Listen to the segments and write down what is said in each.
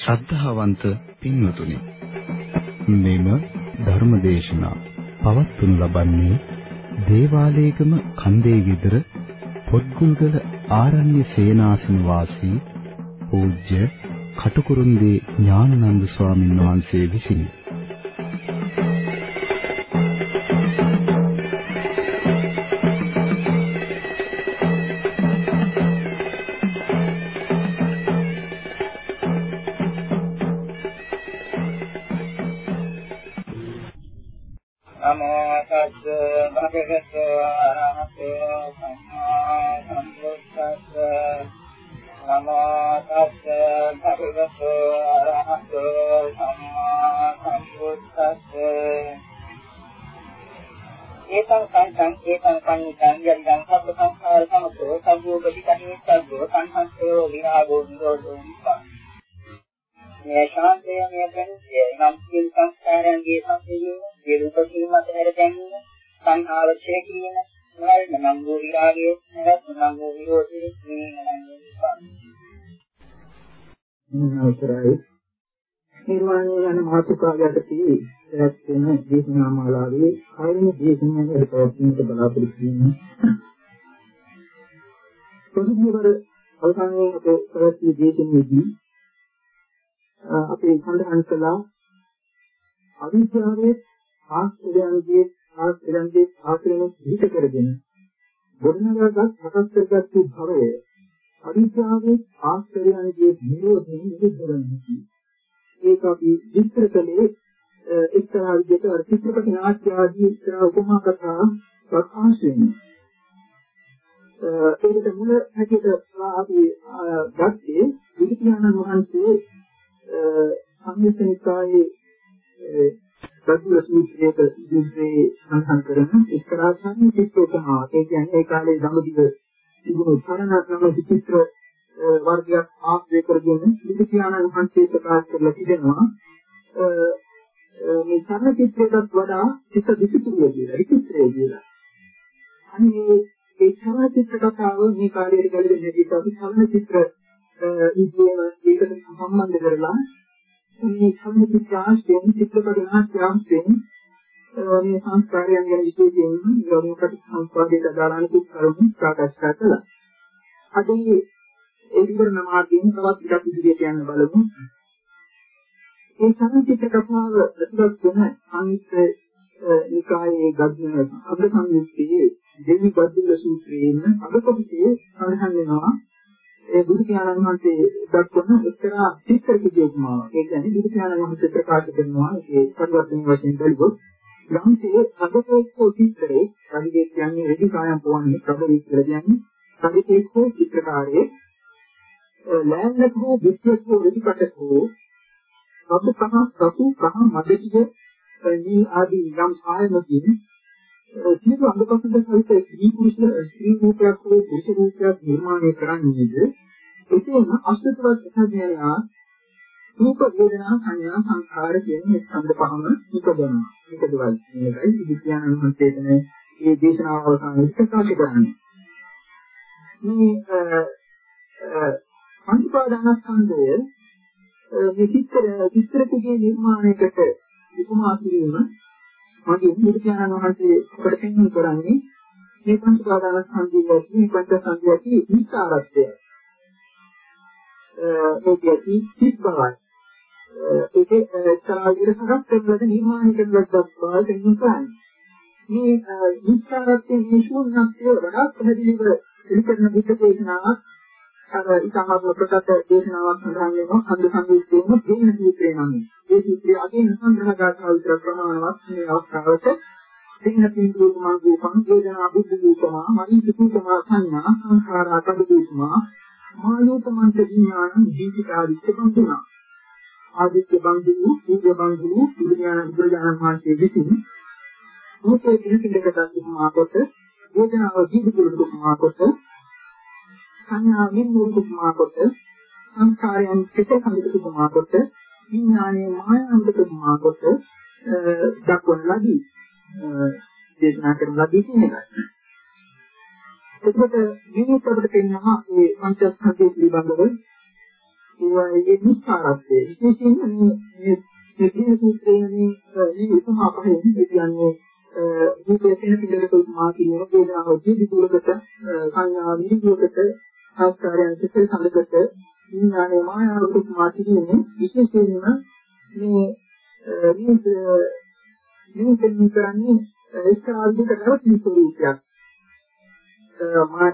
ශ්‍රද්ධාවන්ත පින්වතුනි මෙම ධර්මදේශනා පවත්වනු ලබන්නේ දේවාලයේගම කන්දේ විතර පොත්ගුල්ගල ආරණ්‍ය සේනාසන වාසී පූජ්‍ය කටුකුරුන්දී ඥානනන්ද ස්වාමීන් වහන්සේ විසිනි. ආස්තයන්ගේ ආස්තයන්ගේ ආශ්‍රයෙන් පිට කරගෙන ගොඩනගාගත් සකස් කරගත් භවය අවිද්‍යාවේ ආශ්‍රයයන්ගේ නිරෝධයෙන් නිරුද්ධ වෙනවා. ඒක අපි විස්තර කළේ එක්තරා විදිහට අර චිත්‍රපට නාට්‍ය ආදී එක්තරා උපමා කතා ප්‍රකාශ වෙනවා. ඒකට මුල හැටියට අපි ගත්තේ විද්‍යානන් වහන්සේ සංයුත්තනිකායේ රතුල සූත්‍රයක ඉදිරියේ සඳහන් කරන එක්තරා සංකීර්ණ ඒ කියන්නේ ඒ කාලේ දඹදිව තිබුණු තරණක් නම් විචිත්‍ර වර්ගයක් ආශ්‍රය කරගෙන බුදුපියාණන් වහන්සේ ප්‍රකාශ කරලා තිබෙනවා මේ තරණ චිත්‍රයටත් වඩා චිත්ත විචිත්‍රය කියලා විචිත්‍රය කියලා. අනේ ඒ තරණ චිත්‍ර කතාව මේ කාර්යයට ගැලපෙන හැටියට අපි තරණ චිත්‍ර ඉදීම ඒකට සම්බන්ධ කරලා මේ තරණ චිත්‍ර ආශ්‍රයෙන් චිත්‍රපට නාට්‍යයෙන් මේ සංස්කාරයන් ගැන විශේෂයෙන් යෝනිකට සංස්කාරයට අදාළ අනිකුත් කරුණු සාකච්ඡා කළා. අද මේ ඒ විවරණ මාර්ගයෙන් තවත් ටිකක් ඉදිරියට යන්න බලමු. මේ සංකීර්ණ කතාව ඇතුළත් වෙන සංයුක්ත නිකායේ ගද්න අග සංයුක්තයේ දෙවි ගද්දුල සූත්‍රයෙන් අග කොටසේ සඳහන් වෙනවා ඒ බුදු පියාණන් වහන්සේ දක්වන එක්තරා චිත්‍ර කිදේකමාවක්. ඒ කියන්නේ බුදු පියාණන් වහන්සේ ප්‍රකාශ කරනවා ඒ පරිවර්තන වශයෙන් බැලුවොත් යම්සේ සබකේක්ෂෝ චිත්‍රේ සංගේ කියන්නේ රෙදි කායම් පොවන්නේ ප්‍රබලී කියලා කියන්නේ සංගීතේක්ෂෝ චිත්‍රකාරයේ ලෑන්නකෝ විද්‍යකෝ රෙදිකටකෝ සබ්බකහ සතු කහ මදකිය මේ ආදී යම් සායමකින් සියලු අංගපසද සහිත ස්ත්‍රී පුරුෂ ස්ත්‍රී රූපයක් හෝ පුරුෂ රූපයක් නිර්මාණය කරන්නේද එසේම අෂ්ටතවත් සංඥා රූප වේදනා සංඥා සංඛාර කියන මේ ස්කන්ධ පහම ඉපදෙනවා. ඉපදවල් මේකයි විද්‍යාන වහන්සේට මේ දේශනාව අවසානයේ ප්‍රකාශ කරන්නේ. මේ පංචපාදානස්කන්ධය මේ චිත්‍ර චිත්‍රකයේ නිර්මාණයකට උපමා කිරීම මගේ විද්‍යාන වහන්සේ අපට පෙන්වන්න කරන්නේ මේ පංචපාදානස්කන්ධයේ මේ පංචස්කන්ධයේ විස්තරත්වය. ඒකයි සිත් බවයි. ඒකේ එක්තරා විදිහට සකස් කරලා නිර්මාණය කරලත් බව තේරුම් ගන්න. මේ විස්තරයෙන් මේ ශූන්‍යත්වය වඩා පැහැදිලිව පිළිපෙරන බුද්ධ දේශනාවක් අර ඉතාමත් ප්‍රකට දේශනාවක් සඳහන් වෙනවා හන්ද සංගීතයෙන් දෙන්න සූත්‍රය නම්. ඒ සූත්‍රය අදින් සංග්‍රහ ගාථා විතර ප්‍රමාණවත් මේ අවස්ථාවට දෙන්න පින්දුතුමා ගෝපං වේදනා බුද්ධ දූතමා මනිසුතුමා සංඥා සංඛාරා කබ්බුතුමා මානෝතමන්ත විඥාන ජීවිතාදිත්‍ය බඳුනා ආදිත්‍ය බංගු සූර්ය බංගු බුදුඥාන බුදුරජාණන් වහන්සේ විසින් රූපේ පිළිසිඳකට තිබුණා කොට වේදනාව ජීවිතුලට තිබුණා කොට සංඥා විමුක්තුමා කොට සංස්කාරයන් කෙසේ සම්පූර්ණ කුමා කොට විඥානයේ මායාවට කුමා කොට දක්වන ලදී දේශනා කරන ලදී කියන එකයි. එතකොට මේක අපිට පෙන්වනවා මේ පංචස්කන්ධය පිළිබඳව ඒවායේ නිස්සාරත්වය. විශේෂයෙන්ම මේ මේ මේ සූත්‍රයේ මේ මේ උපමා පහෙන් කියන්නේ රූපය කියන පිළිවෙලක උපමා කියන වේදනාව ජීවිතයකට සංඥා විදිහකට සංස්කාරයන් කෙසේ සඳකට විඥානයේ මායාවට උපමා කිරීමේ විශේෂයෙන්ම මේ මේ මේ කරන්නේ එක්තරාදික නැවතී ස්වરૂපයක්.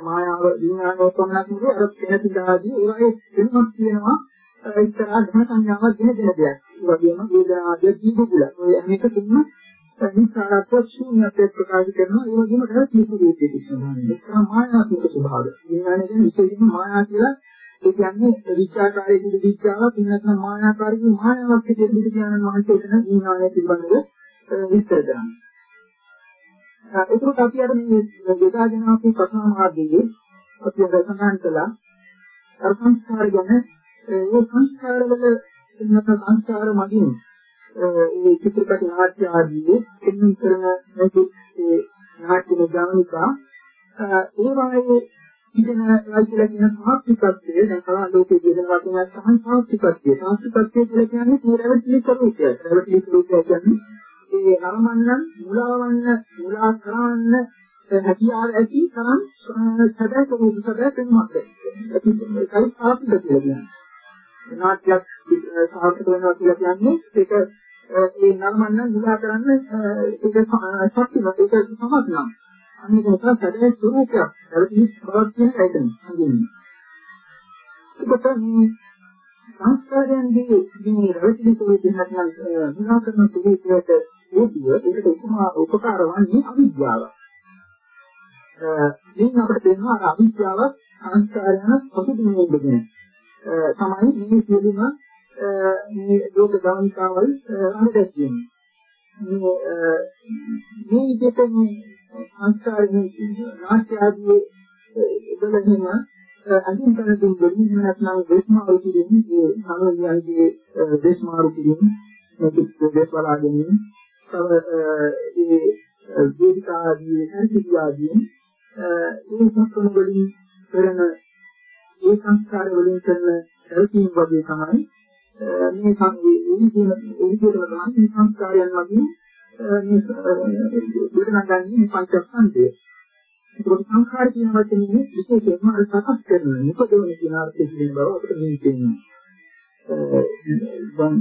මායාව විඥානය කොන්නක් නෙවෙයි අර පෙනතිදාදී ඒවායේ වෙනමක් තියෙනවා එක්තරා ධන සංඥාවක් දෙන දෙන දෙයක්. ඒ වගේම වේදනාදී දීපුල. ඔය අනේක තුන නිසාරත්ව ශූන්‍යත්වයක් ප්‍රකාශ කරනවා. ඒ වගේම තව කීප රූපයක සමානයි. එක්තරා මායාත්මක ස්වභාවය. විඥානය කියන්නේ විශේෂයෙන්ම මායා කියලා ඒ කියන්නේ විචාකාරයේ සිට විචාවක් ඉන්නත්නම් මායාකාරී මායාවක් විදිහට බුදු දානන් වහන්සේ එතන විඥානය පිළිබඳව විස්තර කරනවා. ඒකත් අපි අර මේ යෝගාජන අපි ප්‍රථම මාර්ගයේ අපි සඳහන් කළා අර සංස්කාර ගැන ඒ සංස්කාරවල ඉන්න සංස්කාර මගින් ඒ චිත්‍රපට නාට්‍ය ආදී එන්න කරන මේ නාට්‍ය ගාමිකා ඒ වායේ ඉතින් ඒ කියලා කියන සාස්තිකත්වය දැන් කලා ලෝකයේ කියන වචනයක් තමයි සාස්තිකත්වය. සාස්තිකත්වය කියලා කියන්නේ නිරවටි ස්වરૂපය. නිරවටි ස්වરૂපය කියන්නේ ඒ නරමන්න මුලාවන්න මුලා කරන්න හැකියාව ඇති තරම් සැබෑ කවුරු සැබෑ පෙනුමක් ඒකයි සාර්ථක කියලා කියන්නේ නාට්‍යයක් සාර්ථක වෙනවා කියලා කියන්නේ ඒක ඒ නර්මන්න විවාහ කරන්න ඒක ශක්තිමත් ඒක සමත් නම් අන්න ඒක තමයි සැදේ ස්වરૂපයක් සැදී බවක් කියන ඇයිදන් හඳුන්වන්නේ ඒකට මේ සංස්කාරයන්ගේ මේ රැවටිලි තුළ දෙන්නත් නම් විවාහ කරන තුලට ඒදිව ඒකට උපමා උපකාර වන්නේ අවිද්‍යාව. මේක අපිට තේරෙනවා අර අවිද්‍යාව සංස්කාරයන් පසුබිමින් ඉඳගෙන තමයි මේ සියලුම මේ ලෝක ගමනිකාවල් අනුදැක්වෙන්නේ. මේ මේ විදිහට මේ සංස්කාරයන් නාට්‍ය ආදී එදලහිම අදින්තන දුන් දෙන්නේ නැත්නම් දේශමාරු කියන්නේ ඒ සමෝධියන්ගේ දේශමාරු කියන්නේ මේක දේශ බලා ගැනීම තව ඒ වේදිකාදී හරියාදී ඒ සම්පූර්ණ වලින් කරන ඒ සංස්කාර වලින් කරන සැලකීම් වගේ තමයි මේ සංවේ ඒ විදිහම ඒ විදිහම තමයි මේ සංස්කාරයන් වගේ මේ දෙන්නගන්නේ පංචස්කන්ධය. ඒකට සංඛාර කියන වචනේ විශේෂයෙන්ම අර සකස් කරන නිපදවන කියන අර්ථයෙන් බව අපිට මේ තේරෙනවා. දැන්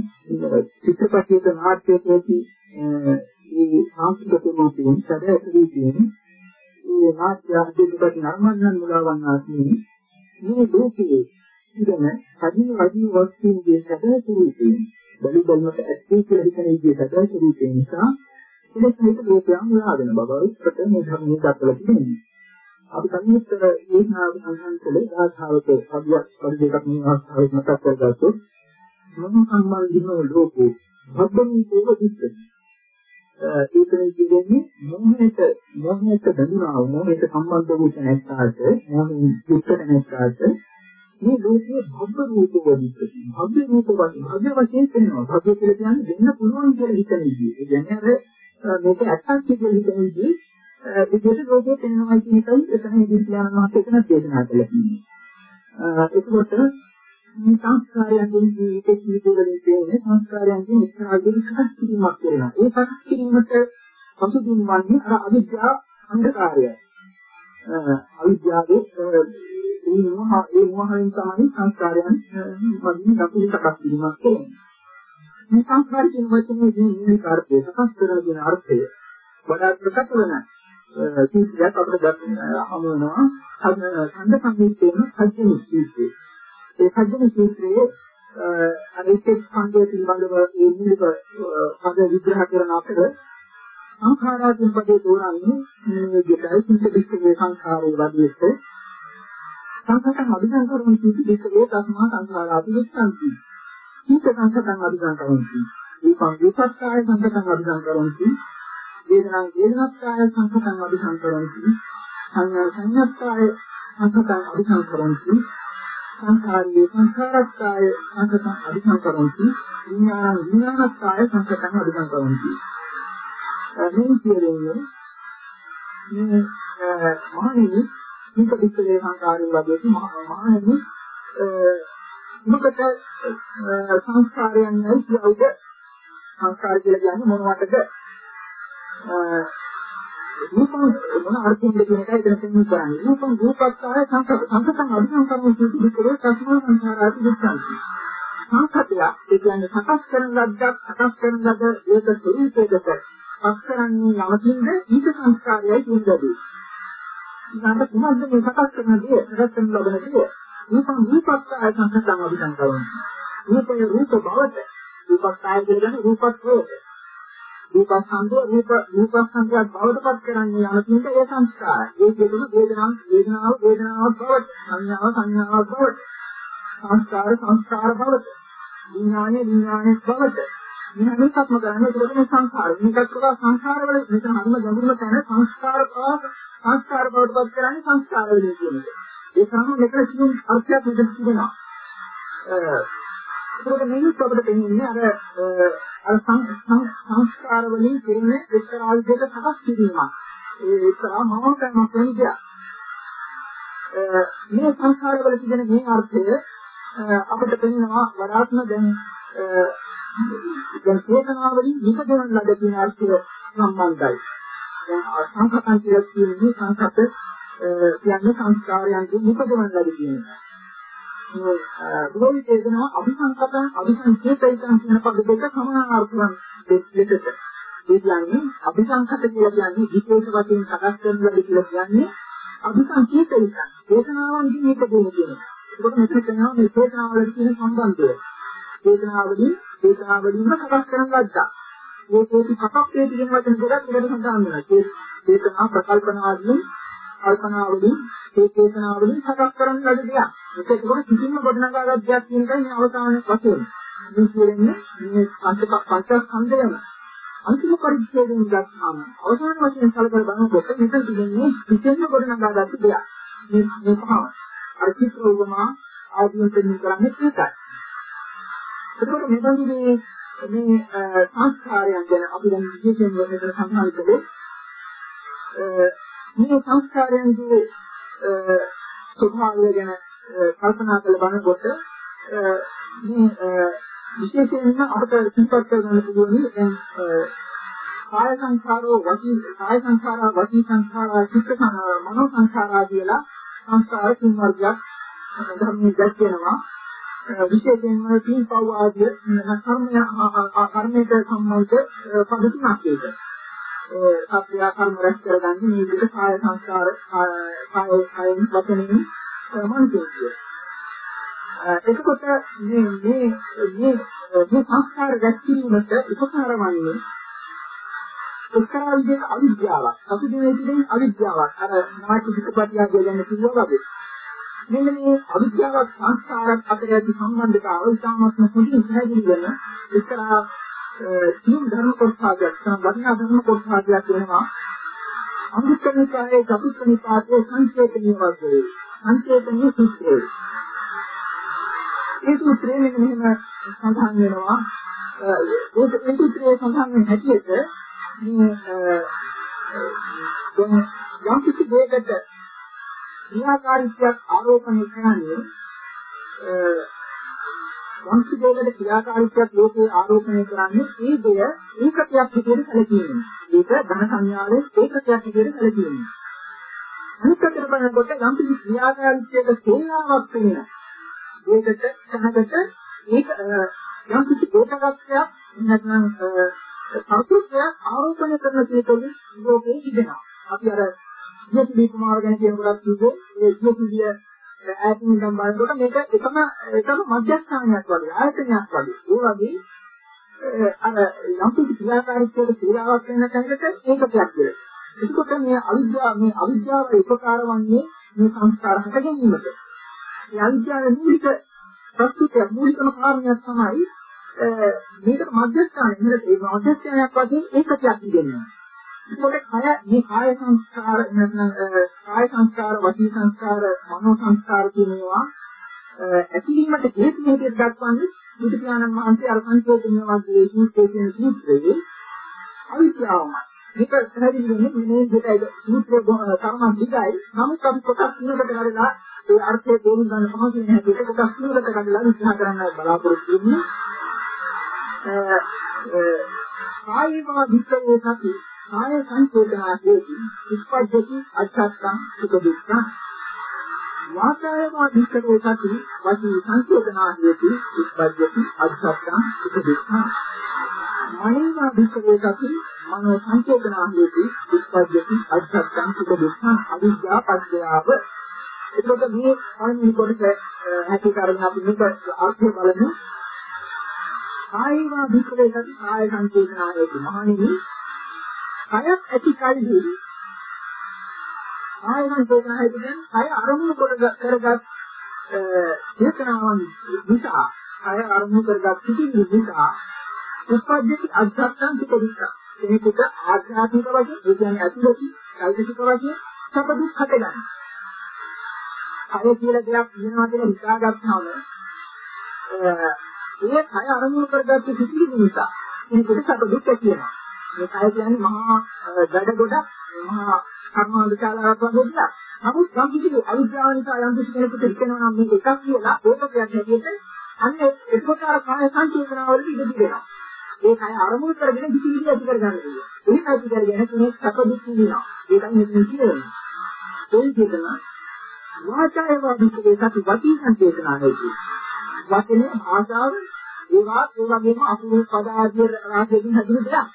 චිත්‍රපටයක නාට්‍යයකදී මේ සංස්කෘතික රූපයෙන් සැදැහැති කියන්නේ මේ නාට්‍ය අධිපති නර්මයන් මුලවන්නා කියන්නේ මේ ලෝකයේ ඉඳන සජීව වදී වස්තුන්ගේ සැදැහැති රූපයෙන් බලි බලමට ඇත්තේ කියලා හිතන ඉගේ සැදැහැති රූපය නිසා ඉලක්ක හිත ලෝකයන් මුලාගෙන බවයි ප්‍රථම මේ ධර්මයේ දක්වලා තිබෙනවා. අපි කලින්තර ඒනාව සංහන් කළේ ආධාවක අභියක් පරිදේකක් මේ අවස්ථාවේ මතක් කරගත්තොත් මොන සම්බන්ධිනෝ ලෝකෝ භද්දමී දේව දිස්සේ ඒකනේ කියන්නේ මොහොතට මොහොතට බඳුනා මොහොතට සම්බන්ධ වූ නැත්තාට මොහොතින් යුක්ත නැත්තාට මේ ලෝකයේ භව්‍ය රූප වදිත භව්‍ය රූප වදිත භව්‍ය වශයෙන් වෙනවා භව්‍ය කියලා කියන්නේ දෙන්න පුළුවන් කියලා හිතන විදිහ. ඒ කියන්නේ අර මේක ඇත්තක් කියලා හිතන විදිහ විදිහට ලෝකයේ පෙනෙනවා කියන එකයි එතන ඉදිරියන මාත් එතන දේශනා කළේ. ඒකකොට මේ සංස්කාරයන්ගෙන් ජීවිතේ ජීවිතවලින් තියෙන සංස්කාරයන්ගෙන් එක්තරාගෙන සකස් කිරීමක් කරනවා. ඒ සකස් කිරීමට පසුබිම් වන්නේ අර අවිද්‍යාව අන්ධකාරය. අවිද්‍යාවේ ඒ මොහ ඒ මොහෙන් තමයි සංස්කාරයන් වලින් අපි සකස් කිරීමක් කරන්නේ. මේ සංස්කාර කියන වචනේ මේ කාර්යය සකස් කරන අර්ථය වඩාත් ප්‍රකට වෙනවා. සීතියක් අපිට ගන්න හමු වෙනවා. ඡන්ද සංකේතයෙන් සත්‍ය නිශ්චිතය. ඒ සත්‍ය නිශ්චිතයේ අනිත්‍ය ස්කන්ධය පිළිබඳව ඒ මූලික පද විග්‍රහ කරන අතර සංඛාරාදී පදේ තෝරන්නේ මේ විදිහටයි සිත දිස්කේ සංඛාරයේ වදිස්ස සංඛතං අභිසංකරණ සිත දිස්කේ තස්මා සංඛාරාදී විස්සන්ති. සිත සංඛතං අභිසංකරණ සිත. මේ පංචස්කාරය සංඛතං අභිසංකරණ සිත. වේදනං වේදනස්කාය සංඛතං අபிසංකරන්ති සංඥා සංඥාස්කාය සංඛතං අபிසංකරන්ති සංඛාරයේ සංඛාරස්කාය සංකතං අධිසංකරන්ති විඥාන විඥානස්කාය සංකතං අධිසංකරන්ති මේ කියන්නේ මේ මහණෙනි මේක පිටේ සංකාරයෙන් වගේ මහණෙනි මොකට සංස්කාරයන් නැයි කියවද සංස්කාර කියලා කියන්නේ මොනවටද රූපං මොන අර්ථයෙන්ද කියන එකයි එතන තේරුම් කරන්නේ. රූපං රූපස්සාය සංකත සංකතං අභිසං කරන සුදු විතරේ තස්මා සංඛාරාති දුක්ඛන්ති. සංකතය ඒ කියන්නේ සකස් කරන ලද්දක් සකස් කරන ලද ඒක ස්වરૂපයකට පස් කරන්නේ යමකින්ද ඊට සංස්කාරයයි කියන්නේ. ඊළඟට කුමක්ද මේ සකස් කරන දේ සකස් කරන ලබන දේ රූපං රූපස්සාය සංකතං අභිසං කරනවා. රූපේ රූප බවට රූපස්සාය කියන්නේ රූපත්වයට රූපස්කන්ධය රූප රූපස්කන්ධයක් බවට පත් කරන්නේ යනකින්ද ඒ සංස්කාරය. ඒ කියතුන වේදනාව වේදනාව වේදනාවක් බවට සංඥාව සංඥාවක් බවට සංස්කාර සංස්කාර බවට විඥානය විඥානයක් බවට විඥානයක්ම කරන්නේ ඒකට මේ සංස්කාර. මේකත් කොහොම සංස්කාරවල මෙතන හරිම ගැඹුරුම තැන සංස්කාර බව සංස්කාර බවට පත් කරන්නේ සංස්කාර වලින් කියන්නේ. ඒ තමයි මෙතන සිදුවන අර්ථයක් මෙතන තිබෙනවා. ඒකට මේක අපිට තේින්නේ අර අර සංස්කාර වලින් කෙරෙන එක්තරා විදිහක සකස් කිරීමක්. ඒ එක්තරා මනෝකර්මයක් කියන්නේ. මේ සංස්කාර වල තිබෙන මේ අර්ථය අපිට පෙනෙනවා වඩාත්ම දැන් දැන් චේතනාවලින් විකදවන ලද කියන අර්ථය සම්බන්ධයි. දැන් සංකප්පන් කියලා කියන්නේ සංකප්ප කියන්නේ සංස්කාරයන්ගේ උපදවන ලද කියන එක. ගෝවිතේ කියනවා අபிසංකප්පන් අபிසංකේතයන් කියන පද දෙක සමානාර්ථවන් දෙකකට. ඒ කියන්නේ අபிසංකප්ප කියලා කියන්නේ විශේෂ වශයෙන් සකස් කරන ලද කියලා කියන්නේ අபிසංකේතයන්. වේදනාවන්ගෙන් එක දෙන කියන එක. ඒකට මෙතන කියනවා මේ වේදනාවල තියෙන සම්බන්ධය. වේදනාවලින් වේදනාවලින්ම සකස් කරන ලද්දා. මේ කෝටි කපක් ඒ කියන වචන දෙකක් එකට සඳහන් වෙනවා. චේතනා ප්‍රකල්පනාවලින් කල්පනාවලින් ඒ චේතනාවලින් සකස් කරන ලද දෙයක්. ඒක ඒකෝට කිසිම ගොඩනගාගත් දෙයක් කියන එකයි මේ අවසාන වශයෙන්. මේ කියන්නේ මේ පංචක පංචස්කන්ධයම අන්තිම පරිච්ඡේදයෙන් ගත්තාම අවසාන වශයෙන් සැලකලා බලනකොට මෙතන තිබෙන්නේ කිසිම ගොඩනගාගත් දෙයක්. මේ මේ පහ. අර චිත්‍ර උපමා ආදීන් දෙන්න කරන්නේ ඒකයි. ඒකෝට මෙතනදී මේ සංස්කාරයන් ගැන අපි දැන් විශේෂයෙන් මෙතන සඳහන් කළේ මේ සංස්කාරයන්ගේ ස්වභාවය ගැන කල්පනා කළ බලනකොට මේ විශේෂයෙන්ම අපට සිහිපත් කරගන්න පුළුවන් දැන් කාය සංඛාරෝ වචී කාය සංඛාරා වචී සංඛාරා චිත්ත මනෝ සංඛාරා කියලා සංස්කාර තුන් වර්ගයක් ධර්මයේ දැක්වෙනවා. විශේෂයෙන්ම තීන් පව් ආදී කර්මය කර්මයට සම්බන්ධ පද තුනක් ඒක. සත්‍ය කර්ම රැස් කරගන්නේ මේ විදිහට කාය සංස්කාර කාය කායෙන් වචනෙන් මනසේ. එතකොට මේ මේ මේ මේ සංස්කාර රැස් කිරීමට උපකාර වන්නේ එක්තරා විදිහක අවිද්‍යාවක්. අපි මේ විදිහෙන් අවිද්‍යාවක්. අර නාට්‍ය පිටපතිය කියන්නේ කිව්වා වගේ. මෙන්න මේ අවිද්‍යාවක් සංස්කාරات අතර ඇති සම්බන්ධතාවය ඉතාමත්ම පොඩි පැහැදිලි වෙන එක්තරා සියුම් ධර්ම කොටසක් තමයි වටිනා ධර්ම කොටසක් වෙනවා. අංගුත්තනිකායේ චතුත්ථනිපාතයේ සංකේතනිය වගේ සංකේතනිය සූත්‍රය. ඒ සූත්‍රයේ මෙන්න සඳහන් වෙනවා. ඒ සූත්‍රයේ සඳහන් වෙන හැටියට මේ යම් කිසි දෙයකට ක්‍රියාකාරීත්වයක් ආරෝපණය කරන්නේ වංශ දෙයකට ක්‍රියාකාරීත්වයක් ලෝකේ ආරෝපණය කරන්නේ ඒ දෙය ඒකකයක් විදිහට සැලකීමෙන්. ඒක ධන සංඥාවේ ඒකකයක් විදිහට සැලකීමෙන්. අනිත් අතට බලනකොට යම් කිසි ක්‍රියාකාරීත්වයක සේනාවක් වෙන. ඒකට සහගත ඒක යම් කිසි ඒකකයක් නැත්නම් සතුටක් ආරෝපණය කරන සියතොලි ලෝකේ ඉදෙනවා. අපි අර ජීවිතී කුමාර ගැන කියනකොට කිව්වෝ ඒ ජීවිතීය ඈතින් ඉඳන් බලනකොට මේක එකම එකම මධ්‍යස්ථානයක් වගේ ආයතනයක් වගේ. ඒ වගේ අර යම් කිසි ක්‍රියාකාරීත්වයක සේවාවක් වෙන තැනකට ඒකකයක් කියලා. එතකොට මේ අවිද්‍යාව මේ අවිද්‍යාව උපකාර වන්නේ මේ සංස්කාර හට ගැනීමට. මේ අවිද්‍යාවේ මූලික ප්‍රස්තුතිය මූලිකම කාරණයක් තමයි මේකට මධ්‍යස්ථානය. මේ මධ්‍යස්ථානයක් වශයෙන් ඒකකයක් ඉගෙනනවා. ඒකට කය මේ කාය සංස්කාර නැත්නම් කාය සංස්කාර, වාචික සංස්කාර, මනෝ සංස්කාර කියනවා ඇතිවීමට හේතු හැටියට දක්වන්නේ බුදු පියාණන් වහන්සේ අර සංකේතන වගේ සූත්‍රයේ සූත්‍රයේ අවිද්‍යාවමයි. මේක පැහැදිලි වෙන්නේ මේ දෙකයි සූත්‍රයේ තරම දිගයි. නමුත් අපි කොටස් තුනකට කඩලා ඒ අර්ථය තේරුම් ගන්න පහසු වෙන හැටියට කොටස් තුනකට කඩලා විස්තර කරන්න බලාපොරොත්තු වෙන්නේ. කායේවා වික්‍රේ සති කාය සංකේතනා හේති උප්පජ්ජති අච්ඡත්තං සුඛ දුක්ඛං. වාචායවා වික්‍රේ සති වචී සංකේතනා හේති උප්පජ්ජති අච්ඡත්තං සුඛ දුක්ඛං. මනේවා වික්‍රේ සති මනෝ සංකේතනා හේති උප්පජ්ජති අච්ඡත්තං සුඛ දුක්ඛං. අවිද්‍යා පත්‍යාව එතකොට මේ පළවෙනි කොටස හැටි කරගෙන අපි මේක අර්ථය බලමු. කායවා වික්‍රේ සති කාය සංකේතනායේදී මහණෙනි කයක් ඇති කල්හි කාය සංකේතනායේදී කියන්නේ කය අරමුණු කොට කරගත් චේතනාවන් නිසා කය අරමුණු කරගත් සිටින් නිසා උපද්දිත අධ්‍යාත්ම පිටික කෙනෙකුට ආධ්‍යාත්මික වශයෙන් ඒ කියන්නේ ඇතුළතින් චෛතසික වශයෙන් සැප දුක් හටගන්න. කය කියලා දෙයක් වෙනවා කියලා හිතාගත්තාම ඒ කය අරමුණු කරගත්ත සිතිවිලි නිසා කෙනෙකුට සැප දුක් ඇති වෙනවා. මේ කය කියන්නේ මහා වැඩ ගොඩක් මහා කර්මාන්තශාලාවක් වගේ දෙයක්. නමුත් යම් කිසි අවිද්‍යාව නිසා යම් කිසි කෙනෙකුට හිතෙනවා නම් මේක එකක් කියලා ඒකකයක් හැටියට අන්න ඒකතර කාය සංකේතනවලට ඉඩ දෙනවා. ඒ කය අරමුණු කරගෙන සිතිවිලි ඇති කරගන්න ඕනේ. ඒක ඇති කරගෙන කෙනෙක් සැප දුක් විඳිනවා. ඒකයි මෙතන කියන්නේ. ඒ කියන වාචාය වාදිකේ සති වචී සංකේතනයි. වචනේ භාෂාව ඒවා ඒ වගේම අසුරු පද ආදී රාශියකින් හැදුණු දෙයක්.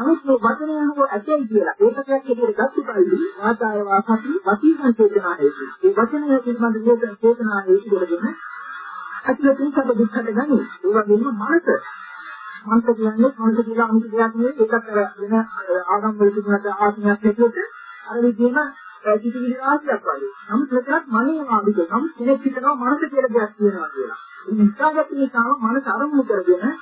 නමුත් මේ වචනය හෝ ඇතයි කියලා ඒකකයක් හැටියට ගත්ත කල්ලි වාචාය වාසති වචී සංකේතනා හේතු. ඒ වචනය පිළිබඳ හේතු චේතනා හේතු දෙකගෙන අතිලකින් සබ දුක්ඛට ගනි. ඒ වගේම මනස මනස කියන්නේ මනස කියලා අනිත් දෙයක් නෙවෙයි ඒකත් අර වෙන ආගම් වල තිබුණට ආත්මයක් හැටියට අර විදිහම සිතිවිලි රාශියක් වගේ. නමුත් මෙතනත් මනේ වාදික නම් කෙනෙක් හිතනවා මනස කියලා දෙයක් තියෙනවා කියලා. ඒ නිසාගත නිසාම මනස අරමුණු කරගෙන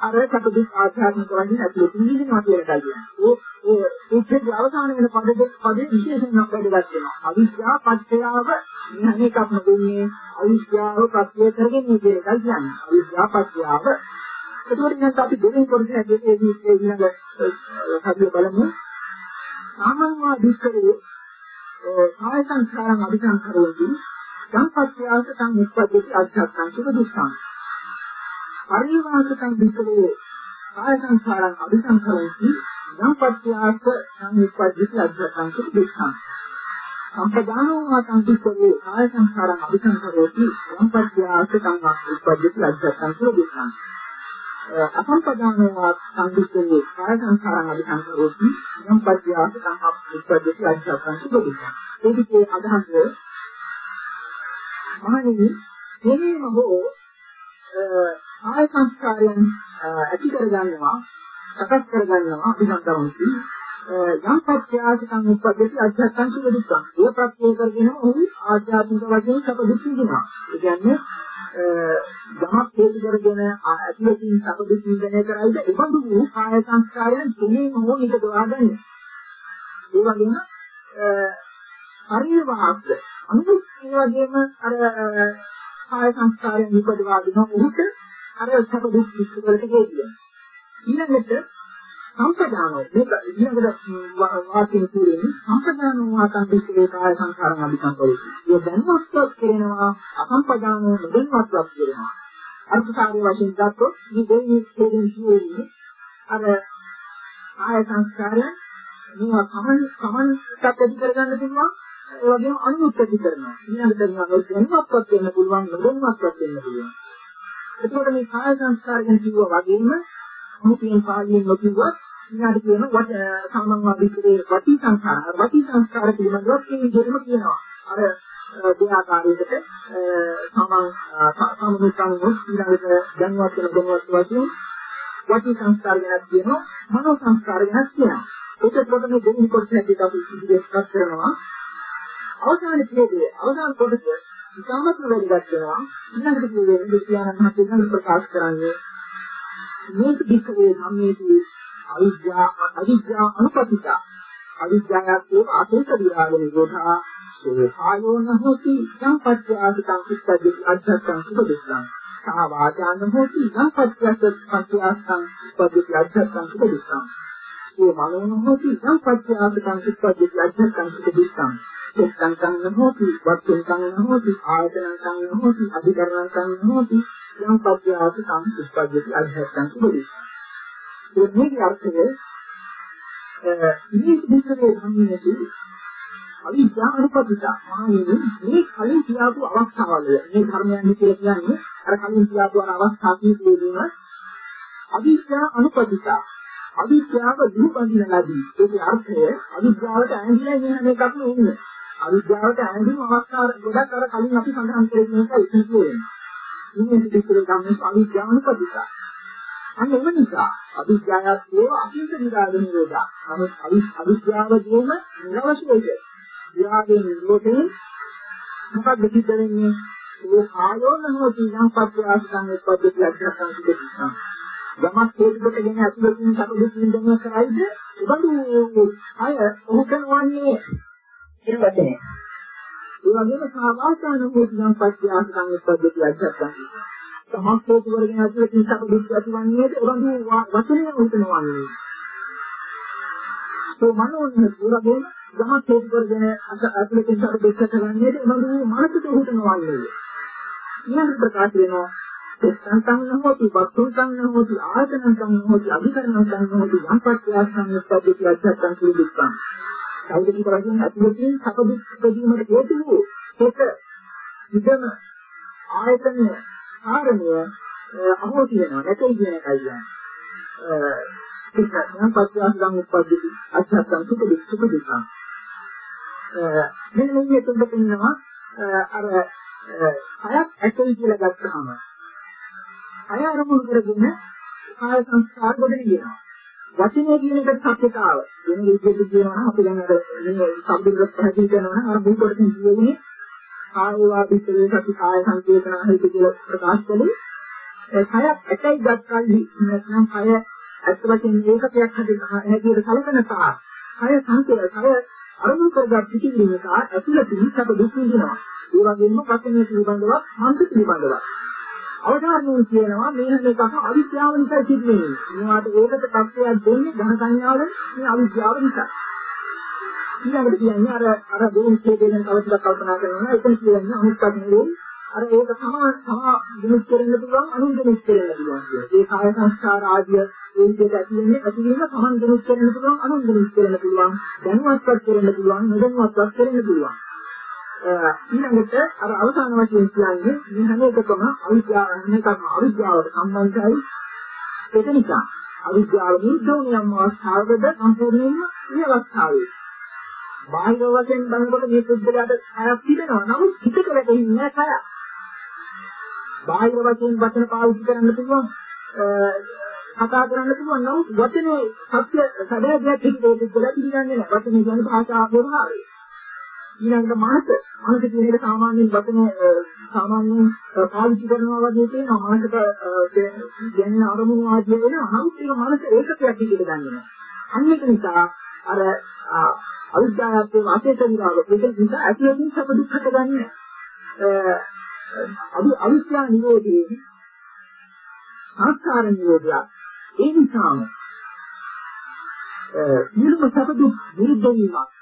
අර සතුටු ආධ්‍යාත්මික වශයෙන් ඇතුළත නිදිනවා කියලා කියනවා. ඒ ඒ ඒකේ අවසාන වෙන පද දෙක පදේ විශේෂයෙන් වැදගත් වෙනවා. අවිද්‍යාව පත්‍යාව නැහැකක්ම දෙන්නේ අවිද්‍යාව ප්‍රත්‍ය කරගෙන මේ දෙයක් කියන්නේ. අවිද්‍යාව පත්‍යාව ඒකෝට නම් අපි දෙවෙනි කොටස ඇතුලේ ඒ ඊළඟ සතිය බලමු. සාමාන්‍යවා දිස්කරේ කාය සංස්කාරං අபிසංකරෝති සංපත්‍යාස සංනිප්පති අධ්‍යාත්මං සුඛ දුක්ඛං පරිවාසකම් විතරේ කාය සංස්කාරං අபிසංකරෝති නම් පත්‍යාස සංවිපජ්ජති අධ්‍යාත්මං දුක්ඛං සම්පදානෝ වාතං විතරේ කාය සංස්කාරං අபிසංකරෝති නම් පත්‍යාස සංවිපජ්ජති අධ්‍යාත්මං දුක්ඛං අසම්පදානෝ වාතං විතරේ කාය සංස්කාරං අபிසංකරෝති නම් පත්‍යාස සංවිපජ්ජති අධ්‍යාත්මං දුක්ඛං ඒකේ අදහස මහණෙනි මෙලෙම හෝ ආය සංස්කාරයන් ඇති කරගන්නවා සකස් කරගන්නවා අභිසන්දරන්ති යම් පත්‍යාසිකං උපදේශ අධ්‍යාත්ම සුඛ දුක්ඛ. ඒ ප්‍රත්‍ය කරගෙන ඔහු ආධ්‍යාත්මික වශයෙන් සැප දුක් විඳිනවා. ඒ කියන්නේ යමක් හේතු කරගෙන ඇතුළතින් සැප දුක් විඳින කරයිද එබඳු වූ කාය සංස්කාරයන් තුනේ හෝ නිකදවා ගන්න. ඒ වගේම පරිවාහක අනුත් ඒ වගේම අර කාය සංස්කාරයන් නිකදවා දෙන උහුට අර සැප දුක් විඳින වලට හේතුව. ඊළඟට සම්පදානෝ මේක ඊළඟට වාක්‍යය කියන්නේ සම්පදානෝ වාතං විස්සේ කාය සංඛාරං අභිසංකරති. ඒ දැන්වත්වත් කරනවා අසම්පදානෝ නොදැන්වත්වත් කරනවා. අර්ථකාරී වශයෙන් ගත්තොත් මේ දෙන්නේ හේතුන් කියන්නේ අර කාය සංස්කාරය මේවා සමන් සමන් ඇති කරගන්න පුළුවන් ඒ වගේම අනුමුත් ඇති කරනවා. ඊළඟට කරනවා දැන්වත්වත් වෙන්න පුළුවන් නොදැන්වත්වත් වෙන්න පුළුවන්. එතකොට මේ කාය සංස්කාර ගැන කිව්වා වගේම මුතියෙන් පාළියෙන් නොකියුවත් ඊට කියන සාමංවාදීකේ වටි සංස්කාර වටි සංස්කාර පිළිබඳව මේ විදිහටම කියනවා අර දෙආකාරයකට සමං සමුනිකංගොස් ඊළඟට දැන්වත් වෙන දැන්වත් වශයෙන් වටි සංස්කාර ගැන කියනවා මනෝ සංස්කාර ගැන කියනවා ඒක ප්‍රථම දෙවෙනි කොටස හැටියට අපි ඉදිරියට කරනවා අවසාන ඡේදයේ අවසාන කොටස ඉතාමත් වැදගත් වෙනවා. ඊළඟට කියන්නේ විද්‍යානන් මහත්මයා ප්‍රකාශ කරන්නේ මේක විස්තරේ සම්මේදී අවිද්‍යා අවිද්‍යා අනුපතිත. අවිද්‍යාවත් අතේක විරාග නිරෝධා. ඒ කායෝන හොති සංපත්‍යාසිතං කිස්සද්දි අධ්‍යාත්මං සුබදිස්සං සා වාචාන හොති සංපත්‍යාසං පද්දි අධ්‍යාත්මං සුබදිස්සං ඒ මනෝන හොති සංපත්‍යාසිතං කිස්සද්දි අධ්‍යාත්මං සුබදිස්සං එක්කං සංඝ හොති වත්තුං සංඝ හොති ආයතනං සංඝ හොති අධිකරණං සංඝ හොති සංපත්‍යාසිතං කිස්සද්දි අධ්‍යාත්මං සුබදිස්සං මේ අර්ථය මේ විස්තරේ සම්මියදී අවිද්‍යා අනුපදිත මානෙ මේ කලින් කියාපු අවස්ථාවල මේ ධර්මයන් කියලා කියන්නේ අර කලින් කියාපු අර අවස්ථා කීපෙදීම අවිද්‍යා අනුපදිත අවිද්‍යාව දුරුබඳින ලදී ඒකේ අර්ථය අවිද්‍යාවට ඇඳිලා ඉන්න මේකක් නෙවෙයි අවිද්‍යාවට ඇඳීම අවස්ථා ගොඩක් අර කලින් අපි සඳහන් කරේ මේක ඉතිරි වෙනවා ඉන්නේ පිටුර ගන්න අවිද්‍යාව අනුපදිත අන්න ඒ නිසා අවිද්‍යාවත් ඒව අතීත විරාග නිරෝධා නමුත් අවිද්‍යාවදීම නිරවශ්‍යයි විරාගයෙන් නිරෝධයෙන් මොකක්ද සිද්ධ වෙන්නේ? ඒ ආයෝන හොති නම් පත්‍යාසං උපද්දති අධ්‍යාත්ම සිද්ධා. ගමක් හේතුකටගෙන ඇතුළතින් සතුටින් දෙන්න කරයිද? උබඳු අය ඔහුට නොවන්නේ ඉරවදනේ. ඒ වගේම සාවාසන හොති නම් පත්‍යාසං උපද්දති අධ්‍යාත්ම තමක් හේතු වර්ගයෙන් ඇතුළතින් සතුටින් ඇතිවන්නේද? උබඳු වචනේ ඔහුට නොවන්නේ. ඒ මනෝන්‍ය පුරගෙන ගමක් හේතු කරගෙන අතුලකින් සතු දෙකට ගන්නේද එමඟ මානසික උහුටනවන්නේ ඊළඟ ප්‍රකාශ වෙනවා සංසං නහෝති වස්තුන් සංනහෝති ආයතන සංනහෝති අභිකරණ සංනහෝති යම්පත්‍යාස සංස්පදිත අධ්‍යාත්ම කිලිස්සං සෞදික කරගෙන අතුලකින් සතු දෙකදීමට හේතු වූ එක ඉදම ආයතන කාරණය අහෝති වෙනවා නැtei කියන එකයි කියන්නේ ඒකනම් පස්වාසගම් උපද්දිති අධ්‍යාත්ම සුඛ දුක්ඛ දුක්ඛ මෙන්න මේ තුනට කියනවා අර හයක් ඇතයි කියලා ගත්තාම අය අරමුණු කරගෙන කාය සංස්කාර ගොඩේ කියනවා. වචනේ කියන එකට සත්‍යතාව වෙන විදිහට කියනවා නම් අපි දැන් අර මේ සම්බුද්ධ පැහැදිලි කරනවා නම් අර බුදු කොටසින් කියන්නේ කායවා විතරේ සති කාය සංකේතන හිත කියලා ප්‍රකාශ කළේ කය ඇතයි ගත්කල්හි නැත්නම් කය ඇත්ත වශයෙන්ම ඒකකයක් හැටියට සැලකන තා කය සංකේත කය අරමුණු කරගත් පිටින් එක ඇතුළතින් සැප දුක් විඳිනවා. ඒ වගේම පස්සේ පිළිබඳව මන්ත පිළිබඳව. අවධාරණය කියනවා මේ හැම එකක් අවිද්‍යාව නිසා සිදුවෙන්නේ. මේවාට ඒකට තත්ත්වයක් දෙන්නේ ධන සංඥාවල මේ අවිද්‍යාව නිසා. ඊළඟට කියන්නේ අර අර දෙන්නේ දෙන තව ටිකක් කල්පනා කරනවා. එතන කියන්නේ අනිත්‍යත් නෙවෙයි. අර ඒක සමා සමා දිනුත් කරන්න පුළුවන් අනුන් දිනුත් කරන්න පුළුවන් කියන්නේ. ඒ කාය සංස්කාර ආදිය ඒ විදිහට ඇති වෙන්නේ ඇති වීම සමන් දිනුත් කරන්න පුළුවන් අනුන් දිනුත් කරන්න පුළුවන්. දැනුවත්වත් කරන්න පුළුවන් නොදැනුවත්වත් කරන්න පුළුවන්. ඊළඟට අර අවසාන වශයෙන් කියන්නේ මේ හැම එකකම අවිද්‍යාව නැත්නම් අවිද්‍යාවට සම්බන්ධයි. ඒක නිසා අවිද්‍යාව නිරුද්ධ වුණ යම් අවස්ථාවකද සම්පූර්ණයෙන්ම මේ අවස්ථාවේ බාහිර වශයෙන් බලනකොට මේ පුද්ගලයාට කයක් තිබෙනවා. නමුත් හිතට වැටෙන්නේ නැහැ කය. බාහිර වශයෙන් වචන පාවිච්චි කරන්න පුළුවන්. කතා කරන්න පුළුවන්. නමුත් වචනේ සත්‍ය සැබෑ දෙයක් හිතේ පුද්ගලයා පිළිගන්නේ නැහැ. වචනේ කියන්නේ භාෂා ව්‍යවහාරය. ඊළඟට මනස මනස කියන එක සාමාන්‍යයෙන් වචන සාමාන්‍යයෙන් පාවිච්චි කරනවා වගේ තියෙනවා. මනසට දැනෙන අරමුණු ආදිය වෙනවා නමුත් ඒක මනස ඒකකයක් විදිහට ගන්නවා අන්න ඒක නිසා අර අවිද්‍යාවත්ව වාසයට විරාග ඒක නිසා ඇතුළතින් සබ දුක්කට ගන්න අදි අවිද්‍යා නිරෝධයේ සංස්කාර නිරෝධය. ඒ නිසාම නිර්ම සබ දුක් නිරුද්ධ වීමක්.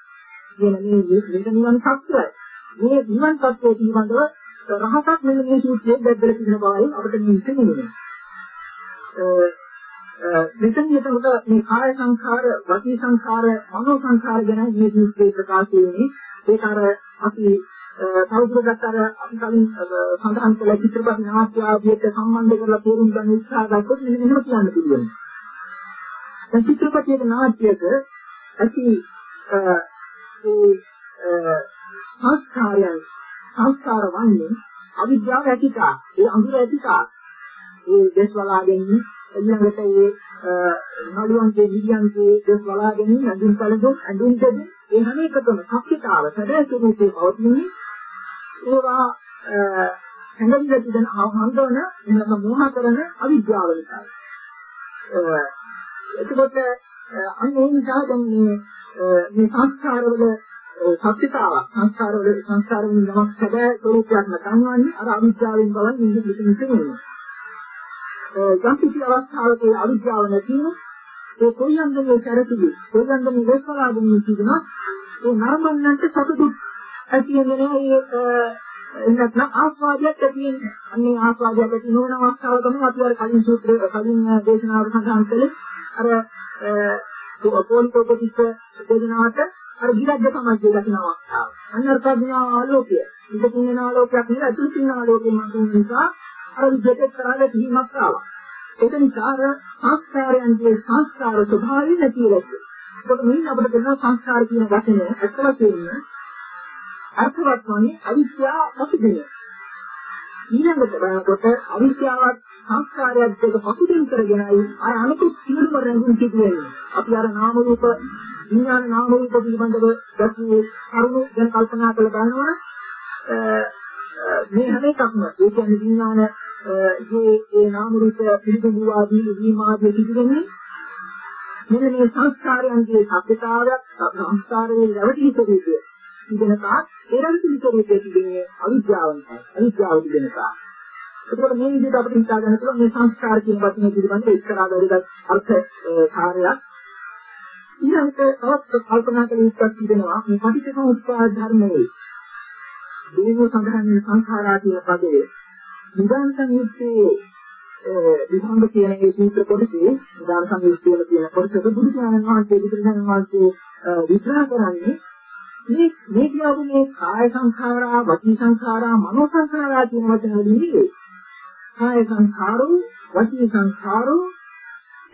කියන මේ මේක නිවන් සත්‍යයි. මේ නිවන් සත්‍යය පිළිබඳව රහසක් මෙන්න මේ සූත්‍රයේ දැක්දලා තියෙන බවයි අපිට මේ තේරෙන්නේ මෙතන එතකොට මේ කාය සංඛාර, වාචී සංඛාර, මනෝ සංඛාර ගැන මේ සූත්‍රයේ ප්‍රකාශ වෙන්නේ. ඒක අර අපි තවදුරටත් අර අපි කලින් සඳහන් කළ චිත්‍රපට නාට්‍ය ආදියට සම්බන්ධ කරලා තේරුම් ගන්න උත්සාහ ගත්තොත් මෙන්න මෙහෙම කියන්න පුළුවන්. දැන් චිත්‍රපටයක නාට්‍යයක ඇති ඒ සංස්කාරයන් සංස්කාර වන්නේ අවිද්‍යාව ඇතිකා ඒ අඳුර ඇතිකා ඒ දෙස් වලා ගැනීම ඊළඟට ඒ නළුවන්ගේ විද්‍යන්ගේ දෙස් වලා ගැනීම අඳුන් කලදොස් අඳුන් දෙද ඒ හැම එකකම සත්‍යතාව සැබෑ ස්වરૂපේ පවතින්නේ ඒවා හැඟවිලා තිබෙන ආහංගවන එනක මෝහ කරන අවිද්‍යාව නිසා. එතකොට අන්න ඒ නිසා දැන් මේ මේ සංස්කාරවල සත්‍යතාවක් සංස්කාර වල සංස්කාර වල නමක් සැබෑ ස්වરૂපයක් නැතනවන්නේ අර අවිද්‍යාවෙන් බලන් ඉඳි පිටින් ඉන්නේ. යම් කිසි අවස්ථාවක අවිද්‍යාව නැතිව ඒ කොයින්දම කරතිවි කොයින්දම වෙස්වලාගෙන තිබුණා ඒ නරඹන්නන්ට සතුටු ඇති වෙන්නේ ඒ නැත්නම් ආස්වාදයක් ඇති වෙන්නේ අන්නේ ආස්වාදයක් ඇති නොවන අවස්ථාව තමයි අපි අර කලින් සූත්‍රයේ කලින් දේශනාවල සඳහන් කළේ අර පොන්තෝපතිස්ස දේශනාවට අර විරජ්‍ය සමාජය දකින අවස්ථාව. අන්න අර ප්‍රඥා ආලෝකය. ඉතින් වෙන ආලෝකයක් නෙවෙයි අතුරු තියෙන ආලෝකයක් මතුවෙන නිසා අර විජේත කරාලේ තීමක් ආවා. ඒක නිසා අර සංස්කාරයන්ගේ සංස්කාර ස්වභාවය නැතිවෙලා ඒක මේ අපිට කියන සංස්කාර කියන වචනේ ඇත්ත වශයෙන්ම අර්ථවත් වන්නේ අවිද්‍යාව පසුබිම. ඊළඟට බලනකොට අවිද්‍යාවත් සංස්කාරයක් දෙක පසුබිම් කරගෙනයි අර අනිකුත් සියලුම රැඳුම් සිදුවෙන්නේ. අපි අර නාම රූප විඥාන නාම රූප පිළිබඳව දැක්වූ කරුණු ගැන කල්පනා කරලා බලනවනම් මේ හැම එකක්ම ඒ කියන්නේ විඥාන ඒ ඒ නාම රූප පිළිබඳව ආදී වීම ආදී සිදුවෙන්නේ මෙන්න මේ සංස්කාරයන්ගේ සත්‍යතාවයක් සංස්කාරයේ රැවටි ස්වરૂපය තිබෙන තාක් ඒ රැවටි ස්වરૂපයේ තිබෙන්නේ අවිද්‍යාවන්තයි අවිද්‍යාව තිබෙන තාක් එතකොට මේ විදිහට අපිට හිතා ගන්න පුළුවන් මේ සංස්කාර කියන වචනේ පිළිබඳව එක්තරා වැදගත් අර්ථ කාර්යයක් ඊළඟට තවත් කල්පනා කළ යුත්තක් තිබෙනවා මේ පටිච්චසමුප්පාද ධර්මයේ දීව සඳහන් සංඛාරා කියන පදයේ නිදාන සංයුත්තේ විභංග කියන ඒ සූත්‍ර කොටසේ නිදාන සංයුත්තේ කියන කොටස බුදු දානන් වහන්සේ බුදුරජාණන් වහන්සේ විග්‍රහ කරන්නේ මේ මේ කියපු මේ කාය සංඛාරා වචී සංඛාරා මනෝ සංඛාරා කියන වචන වලින් කාය සංඛාරෝ වචී සංඛාරෝ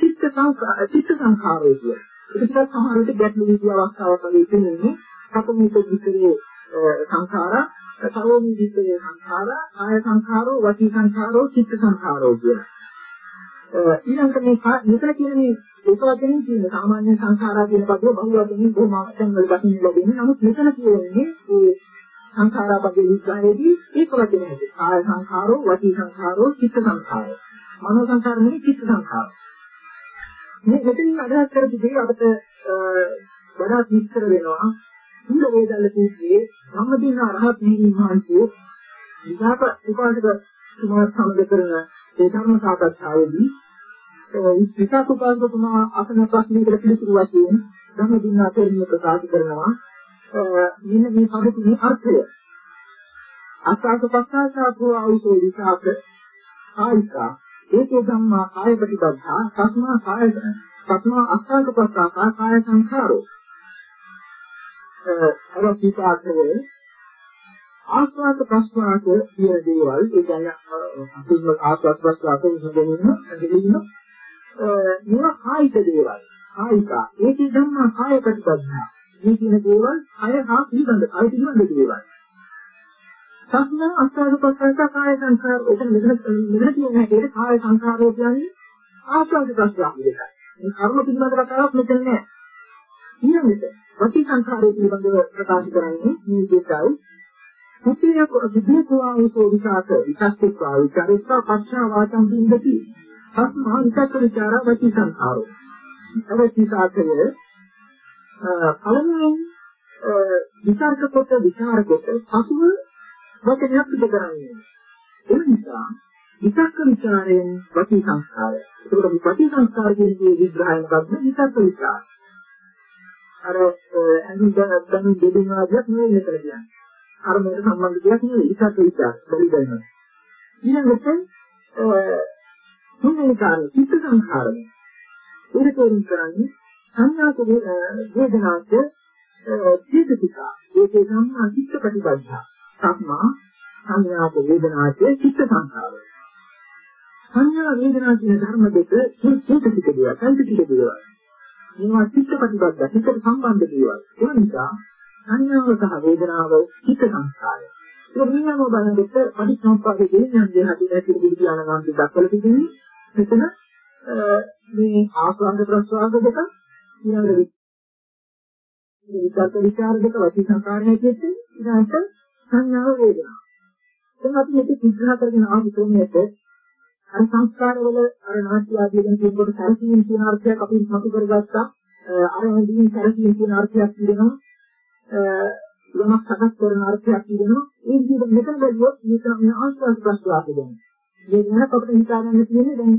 චිත්ත සංඛාරෝ චිත්ත සංඛාරෝ කියන. ඒක ටිකක් සමහර විට ගැටලු වී අවස්ථාවක් වගේ තියෙන්නේ සතුමිත විතරේ සංඛාරා සරෝමි විතරේ සංඛාරා ආය සංඛාරෝ වචී සංඛාරෝ චිත්ත සංඛාරෝ කියන. ඊළඟට මේ මෙතන කියන මේ ඒක වචනේ කියන සාමාන්‍ය සංඛාරා කියන පදේ බහුව වශයෙන් බොහොම දැන් වල දකින්න ලැබෙන්නේ නමුත් මෙතන කියන්නේ මේ සංඛාරා පදේ විග්‍රහයේදී ඒක වචනේ හැටි ආය සංඛාරෝ වචී සංඛාරෝ චිත්ත සංඛාරෝ මනෝ සංඛාර නෙවෙයි චිත්ත සංඛාරෝ මේ මෙතනින් අදහස් කරපු දේ අපිට වඩා විස්තර වෙනවා. ඉන්න වේදල්ල කීයේ සම්මදින අරහත් නිවහන්සේ විපාක උපාසක තුමා සමග කරන ඒ ධර්ම සාකච්ඡාවේදී විපාක උපාසකතුමා අසන ප්‍රශ්නයකට පිළිතුරු වශයෙන් ධම්මදින අතරින් ප්‍රකාශ කරනවා. මෙන්න මේ පද තුනේ අර්ථය. අසාක පස්සාසාකෝ ආයුෂෝ විපාක ආයිකා. ඒකේ ධම්මා කාය ප්‍රතිබද්ධා සස්මා කාය සස්මා අස්ථාක පස්සාකා කාය සංඛාරෝ. අර විපාකයේ ආස්වාද ප්‍රස්වාස කියන දේවල් ඒ කියන්නේ අසුම ආස්වාද ප්‍රස්වාස විසඳෙන්න දෙලින්න මේවා කායික දේවල්. කායික ඒකේ ධම්මා කාය ප්‍රතිබද්ධා. මේ කියන දේවල් අය හා පිළිබඳ අය පිළිබඳ දේවල් සම්මා අස්වාද ප්‍රසංස කාය සංකාර එතන මෙතන මෙතන කියන හැටියට කාය සංකාරය කියන්නේ ආස්වාද ප්‍රසංස දෙකයි. මේ කර්ම පිළිබඳ කතාවක් මෙතන නෑ. ඊළඟට වචී සංකාරය පිළිබඳව ප්‍රකාශ කරන්නේ මේ දෙකයි. සුත්‍රියක විද්‍යකවා වූ විකාශ විකාශකවා විචාරස්සා පච්චා වාචම් බින්දති. සම්මා විචක්ක විචාර වචී සංකාරෝ. අවචී සාකය පළමුවෙන් විචාරක කොට විචාර කොට පසුව වචනයක් පිට කරන්නේ. ඒ නිසා විචක්ක විචාරයෙන් ප්‍රති සංස්කාරය. ඒකට මේ ප්‍රති සංස්කාර කියන්නේ විග්‍රහය මොකක්ද? විචක්ක විචාර. අර අනිදාන තමයි දෙදෙනා ආදියක් නෙවෙයි මෙතන කියන්නේ. අර මේකට සම්බන්ධ දෙයක් නෙවෙයි විචක්ක විචාර. බලිදයන. ඊළඟට තුන්වෙනි කාර්ය චිත්ත සංස්කාරය. ඒක උරුම කරන්නේ සංඥාක වේදනාක චේතසිකා. ඒකේ සම්මා චිත්ත ප්‍රතිපදා. සම්මා සංඥාක වේදනාචේ චිත්ත සංඛාරය. සංඥා වේදනා කියන ධර්ම දෙක චේතසික දේවල්, සංසිතික දේවල්. මේවා චිත්ත ප්‍රතිපදා, චිත්තට සම්බන්ධ දේවල්. ඒ නිසා සංඥාව සහ වේදනාව චිත්ත සංස්කාරය. ඒ විඥානෝ බලනකොට පටිච්චසමුප්පාදයේ දෙන්නේ හැටියට පිළිබිලි කියන ගාන්ති දක්වලා තිබෙන්නේ. මෙතන මේ ආස්වාද ප්‍රස්වාද දෙක ඊළඟ විචාර විචාර දෙක වචී සංකාරණය කියන්නේ ඊට සංඥාව වේදනා. දැන් අපි මේක විග්‍රහ කරගෙන ආපු ක්‍රමයට අර සංස්කාරවල අර නාට්‍ය ආදී ගැන කියනකොට සැරසීම් කියන අර්ථයක් අපි මතු කරගත්තා. අර හැදීම් සැරසීම් කියන අර්ථයක් තිබෙනවා. යමක් සකස් කරන අර්ථයක් තියෙනවා ඒ විදිහට මෙතන බැලුවොත් මෙතන මේ ආස්වාද ප්‍රස්වාස දෙන්නේ මේ වෙනකොට අපිට හිතා ගන්න තියෙන්නේ දැන්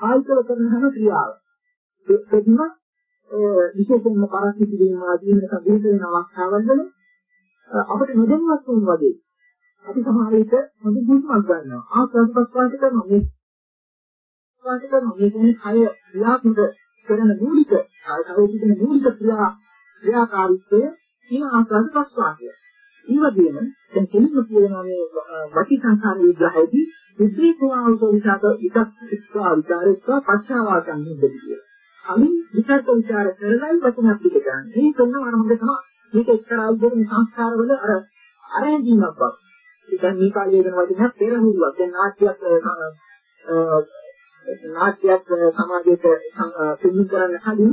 ආයතන කරන හැම ක්‍රියාව ඒකෙදිම විශේෂයෙන්ම පරස්පර වීම ආදී වෙනක විහිද වෙන අවස්ථාවවල අපිට නොදැනුවත් වුන් වගේ අපි සමහර විට හොඳ දුක්මක් ගන්නවා ආස්වාද ප්‍රස්වාස කරන මේ ප්‍රස්වාස කරන මේ කියන්නේ කය ක්‍රියාත්මක කරන මූලික කයේ තිබෙන මූලික ක්‍රියා ක්‍රියාකාරීත්වය කියන ආස්වාද ප්‍රස්වාසය. ඒ වගේම දැන් කෙනෙකු කියනවා මේ වටි සංසාර විග්‍රහයේදී විද්‍රීකෝවාවක විචාක විකස්සා විචාරේස්වා පච්චාවාකම් නිද්දති කියලා. අමින් විචාරක විචාර කරලයි වචනක් පිට කරන්නේ. මේ කරන අර හොඳ තමයි මේක එක්තරා විදිහේ සංස්කාරවල අර අරහැඳීමක් බව. ඒ කියන්නේ මේ කාලේ වෙන වචනයක් පෙරහුරුවක්. දැන් නාට්‍යයක් නාට්‍යයක් සමාජයට පිළිගන්න කරන්න කලින්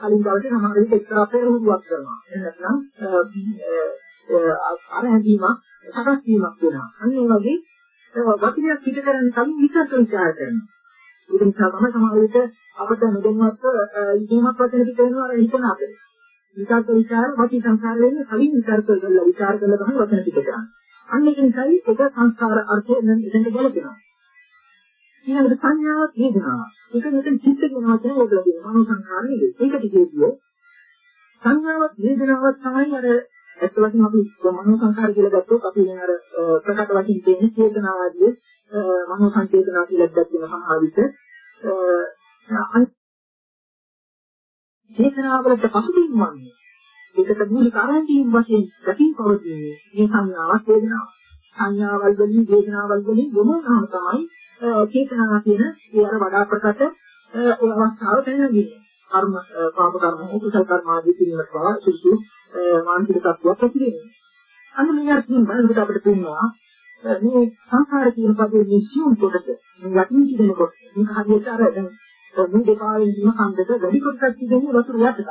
කලින් දවසේ සමහර විට එක්තරා පෙරහුරුවක් කරනවා. එහෙනම් අර හැදීමක් සකස් වීමක් වෙනවා. අන්න ඒ වගේ වචනයක් පිට කරන්න කලින් විචාර විචාර කරනවා. ඒක නිසා තමයි සමහර විට අපිට නොදැනුවත් ඉදීමක් වචන පිට වෙනවා අර හිතන අපේ. විචාර විචාර වචී සංස්කාර වෙන්නේ කලින් විචාර කරලා විචාර කරලා තමයි වචන පිට කරන්නේ. අන්න ඒක නිසායි ඒක සංස්කාර අර්ථයෙන් එතනට ගැලපෙනවා. ඊළඟට සංඥාවක් වේදනාවක්. ඒක මෙතන චිත්ත කියන වචනේ යොදලා තියෙනවා. මනෝ සංඛාර නෙවෙයි. ඒකට කියතිය සංඥාවක් වේදනාවක් තමයි අර ඇත්ත වශයෙන්ම අපි මනෝ සංඛාර කියලා ගත්තොත් අපි දැන් අර ප්‍රකට වශයෙන් තියෙන චේතනාවාදී මනෝ සංචේතනා කියලා දැක්වෙන සමහර විට චේතනාවලට පසුබිම් වන්නේ ඒකට මූලික ආරම්භයෙන් වශයෙන් දකින් පවතින්නේ මේ සංඥාවක් වේදනාවක්. සංඥාවල් වලින් වේදනාවල් වලින් යොමුනහම තමයි චේතනාව කියන ඒ අර වඩා ප්‍රකට ඒ අවස්ථාව දැනෙන්නේ. කර්ම පාප කර්ම කුසල කර්ම ආදී පිළිවෙලක් පවා සුසු මානසික තත්ත්වයක් ඇති වෙනවා. අන්න මේ අර්ථයෙන් බලනකොට අපිට පේනවා මේ සංසාර කියන පදේ මේ සියුම් කොටස මේ යටින් කියන කොට මේක හරියට අර දැන් මේ දෙපාරෙන් දින කන්දක වැඩි කොටසක් තිබෙන්නේ වතුර යටට.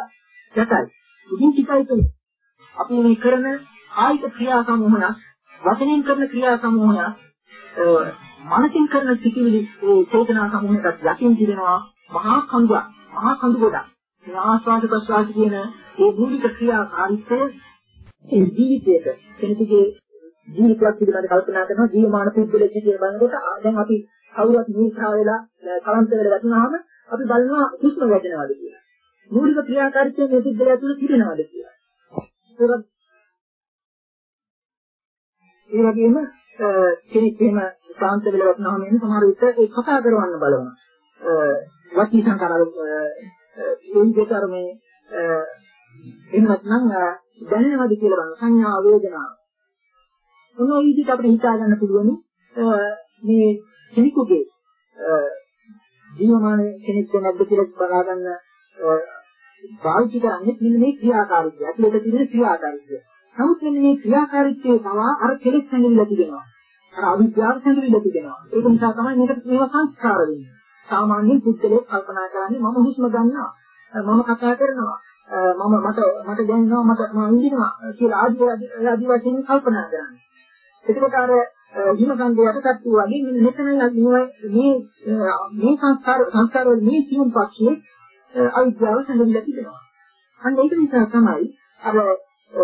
යටයි. ඉතින් ටිකයි කියන්නේ අපි මේ කරන කායික ක්‍රියා සමූහයක් වචනෙන් කරන ක්‍රියා සමූහයක් මනසින් කරන සිතිවිලි ඒ චේතනා සමූහයකට යටින් තිබෙනවා මහා කඳුවක් මහා කඳු ගොඩක් මේ ආස්වාද ප්‍රසවාස කියන ඒ මූලික ක්‍රියාකාරීත්වය ඒ ජීවිතයක කෙනෙකුගේ ජීවිතයක් පිළිබඳව කල්පනා කරනවා ජීවමාන පුද්ගලෙක් කියලා බලනකොට දැන් අපි කවුරුත් මූර්ඛා වෙලා කලන්ත වෙලා වැටුනහම අපි බලනවා හුස්ම වැටෙනවද කියලා මූලික ක්‍රියාකාරීත්වය මේ පුද්ගලයා තුළ තිබෙනවද කියලා ඒ වගේම කෙනෙක් එහෙම ශාන්ත වෙලා වටනහම එන සමහර විට ඒ කතා කරවන්න බලනවා. වචී සංකාර ඒ විදිහට අර මේ එහෙම නැත්නම් දැනෙනවද කියලා බලන සංඥා වේදනා. මොන විදිහට අපිට හිතා ගන්න පුළුවන් මේ කෙනෙකුගේ ජීවමාන කෙනෙක් නැද්ද කියලා බලා ගන්න පාවිච්චි කරන්නේ මෙන්න මේ ක්‍රියාකාරීත්වය. ඇතුළත තියෙන ක්‍රියාකාරීත්වය. නමුත් මෙන්න මේ ක්‍රියාකාරීත්වය පවා අර කෙලෙස් සංගිලා තිබෙනවා. අර අවිද්‍යාව සංගිලා තිබෙනවා. ඒක නිසා තමයි මේකට මේවා සංස්කාර වෙන්නේ. සාමාන්‍යයෙන් පුද්ගලයෙක් කල්පනා කරන්නේ මම හුස්ම ගන්නවා. මම කතා කරනවා. මම මට මට දැනෙනවා මට මම ඉඳිනවා කියලා ආදී ආදී වශයෙන් කල්පනා කරන්නේ. එතකොට අර හිම සංගය යටටත් වගේ මෙන්න මෙතන මේ මේ සංස්කාර සංස්කාර වල මේ සියුම් පක්ෂයේ අවිද්‍යාව සංගිලා තිබෙනවා. අන්න ඒක නිසා තමයි අර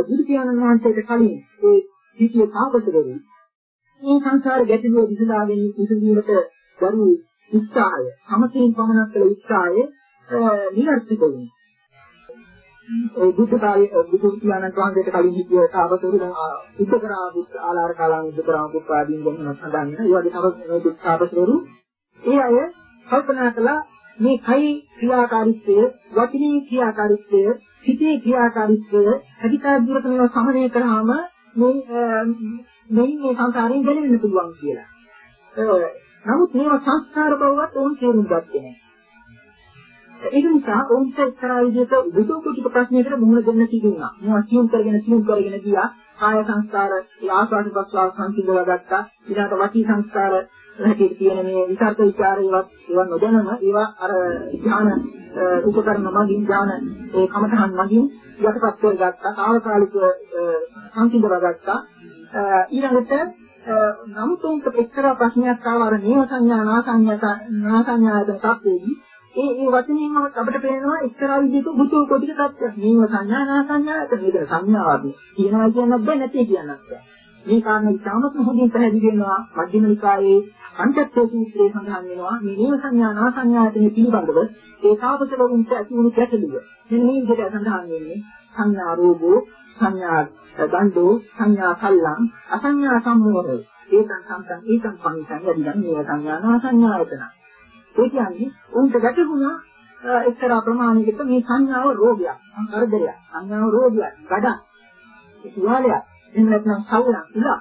බුදු පියාණන් වහන්සේට කලින් ඒ පිටියේ තාපසවරු මේ සංසාර ගැටලුව විසඳාගෙන විසඳීමට දරු උත්සාහය සමතේන් පමනක් කළ උත්සාහය නිරර්ථක වෙනවා. ඒ බුද්ධ කාලයේ බුදු පියාණන් වහන්සේට කලින් හිටිය තාපසවරු දැන් උපකරා බුද්ධ ආලාර කාලං උපකරා පුත්‍රාදීන් ගැන සඳහන් වෙනවා. ඒ වගේ තව තාපසවරු ඒ අය කල්පනා කළා මේ කයි ක්‍රියාකාරීත්වය වචනේ ක්‍රියාකාරීත්වය හිතේ ක්‍රියාකාරීත්වය අධිකා දුරට මේවා සමනය කරාම මේ මේ මේ සංසාරයෙන් ගැලවෙන්න පුළුවන් කියලා. නමුත් මේවා සංස්කාර බවවත් ඕන් තේරුම් ගත්තේ නැහැ. ඒක නිසා ඔවුන්ට එක්තරා විදිහට බුදු කුටික ප්‍රශ්නයකට මුහුණ දෙන්න තිබුණා. මේවා සියුම් කරගෙන සියුම් කරගෙන ගියා. කාය සංස්කාර, ආසාස ප්‍රසාර සංසිඳවා ගත්තා. ඊළඟට වාචී සංස්කාර හැටියට තියෙන මේ විචාරක ਵਿਚාරේවත් ඒවා නොදැනම ඒවා අර ඥාන උපකරණ මගින් ඥාන ඒ කමතහන් මගින් යටපත් කරගත්තා. කාලකාලික සංසිඳවා ගත්තා. ඊළඟට නමුත් උන්ට එක්තරා ප්‍රශ්නයක් ආව අර නේව සංඥා නා සංඥා නා සංඥා යන කප්පේදී ඒ ඒ වචනයෙන් අපිට පේනවා එක්තරා විදිහක බුතු කොටික තත්ත්වයක්. මේව සංඥා නා සංඥාට මේක සංඥාවක්. කියනවා කියන්නත් බෑ නැති කියන්නත් බෑ. මේ කාරණේ ඉතාමත් හොඳින් පැහැදිලි වෙනවා මධ්‍යම නිකායේ පංචත්ව සූත්‍රයේ සඳහන් වෙනවා මේ නේම සංඥා නා සංඥායතනෙ පිළිබඳව ඒ තාපසලෝකින්ට ඇති වුණු ගැටලුව. මෙන්න මේ විදිහට සඳහන් වෙන්නේ සංඥා රෝගෝ සංඥා දණ්ඩෝ සංඥා කල්ලං අසංඥා සම්මෝහය. ඒකං සම්තං ඒකං පංචං යදිදන් මේ සංඥා නා සංඥායතන. ඒ කියන්නේ උන්ට ගැටුණා එක්තරා ප්‍රමාණයකට මේ සංඥාව රෝගයක්, කරදරයක්, සංඥාව රෝගයක්, ගඩක්, සුවාලයක්, එහෙම නැත්නම් සවුලක් ඉලා.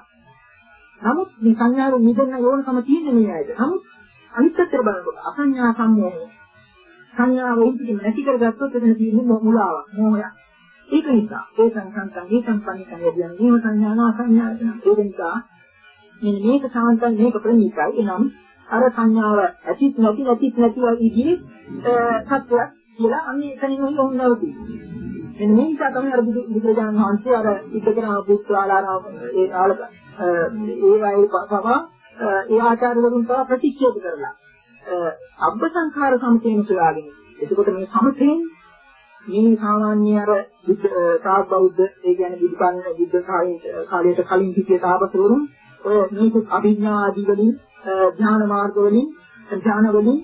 නමුත් මේ සංඥාවෙන් මිදෙන්න ඕනකම තියෙන මේ ඇයිද? නමුත් අනිත් පැත්තට බලනකොට අසංඥා සම්මෝහය. සංඥාව උන්ට නැති කරගත්තොත් එතන තියෙන්නේ මුලාවක්, මෝහයක්. ඒක නිසා ඒ සංසංසං ඒ සම්පන්නකය කියන්නේ නීව සංඥාන අසංඥාන ඒක නිසා මෙන්න මේක සාන්තන් මේක ප්‍රණීතයි එනම් අර සංඥාව ඇතිත් නැති නැතිත් නැති වගේ සත්‍යයක් කියලා අන්නේ එතනින් ඔය හොන්නවති මෙන්න මේ නිසා තමයි අර බුදුරජාණන් වහන්සේ අර ඉදකරන පුස්තවාලාරාම ඒ ආලක ඒ වගේ පවා ඒ ආචාර්යවරුන් පවා ප්‍රතික්ෂේප කරලා අබ්බ සංඛාර සම්පේන සොයාගෙන. එතකොට මේ සමතේන් මේ සාමාන්‍ය අර තාප බෞද්ධ ඒ කියන්නේ බුදුපන්න බුද්ධ කාලයට කලින් හිටිය තාපසවරුන් ඔය මේක අභිඥා ආදී වලින් ධ්‍යාන මාර්ග වලින් ධ්‍යාන වලින්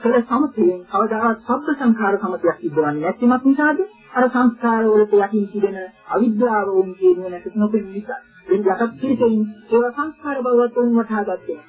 කළ සමතයෙන් කවදාවත් සබ්බ සංඛාර සමතයක් සිද්ධවන්නේ නැතිමත් නිසාද? අර සංස්කාර වලට යටින් තිබෙන අවිද්‍යාව වුන් කියන නැති නොපෙන නිසා. එන් යටත් පිළිකෙන් ඒවා සංස්කාර බවට උන් වටහාගත්තේ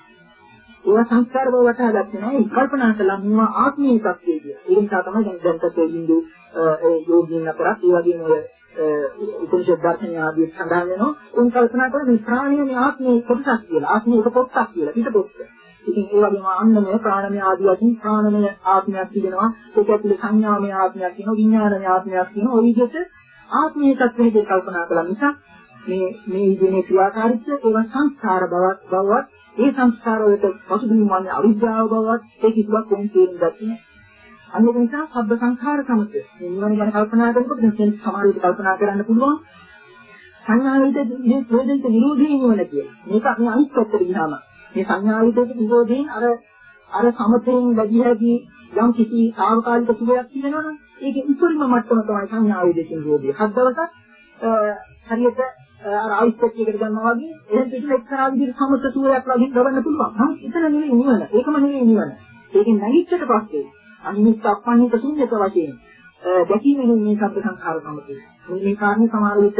ඒවා සංස්කාර බව වටහාගත්තේ නැහැ. කල්පනා කළා මේවා ආත්මීය සත්‍යය කියලා ඒ නිසා තමයි දැන් දැන්පත් බින්දු ඒ යෝගීන් අතරත් ඒ වගේම ඔය උපනිෂද් දර්ශනය ආදී සඳහන් වෙනවා. උන් කල්පනා කරලා මේ ප්‍රාණය මේ ආත්මයේ කොටසක් කියලා ආත්මයේ එක පොත්තක් කියලා පිටපොත්ත ඉතින් ඒ වගේම අන්නමය ප්‍රාණමය ආදී වශයෙන් ප්‍රාණමය ආත්මයක් තිබෙනවා. ඒක ඇතුලේ සංඥාමය ආත්මයක් තියෙනවා විඥානමය ආත්මයක් තියෙනවා ওই විදිහට ආත්මීය තත්ත්වයක කල්පනා කළා මිසක් මේ මේ විදිහේ ක්‍රියාකාරීත්වය ඒවා සංස්කාර බවක් බවක් ඒ සංස්කාර වලට පසුබිම් වන්නේ අවිද්‍යාව බවක් ඒ කිසිවක් කොහොම තේරුම් ගත්තේ අන්න ඒක නිසා සබ්බ සංඛාර සමතය මේ නිවන ගැන කල්පනා කරනකොට දැන් සමහර විට කල්පනා කරන්න පුළුවන් සංඥාවිත මේ ප්‍රේදෙන්ට විරෝධී නිවන කියලා මේක මේ අනිත් පැත්තට ගියාම මේ සංඥාවිතට විරෝධයෙන් අර අර සමතෙන් වැඩි හැකි යම් කිසි සාවකාලික සුවයක් තියෙනවනම් ඒකේ උපරිම මට්ටම තමයි සංඥාවිතකින් විරෝධය. හත් දවසක් හරියට අර ආයිස්කට්ටියකට ගන්නවා වගේ එහෙන් පිටින් එක්තරා විදිහට සමත සුවයක් වගේ ගවන්න පුළුවන්. නමුත් එතන නෙවෙයි නිවන. ඒකම නෙවෙයි නිවන. ඒකෙන් නැගිච්චට පස්සේ අනිමිත් අප්පන්නික ශුන්‍යත වශයෙන් දැකීමෙන් මේ සබ්බ සංඛාර සමතේ. මේ කාරණේ සමහර විට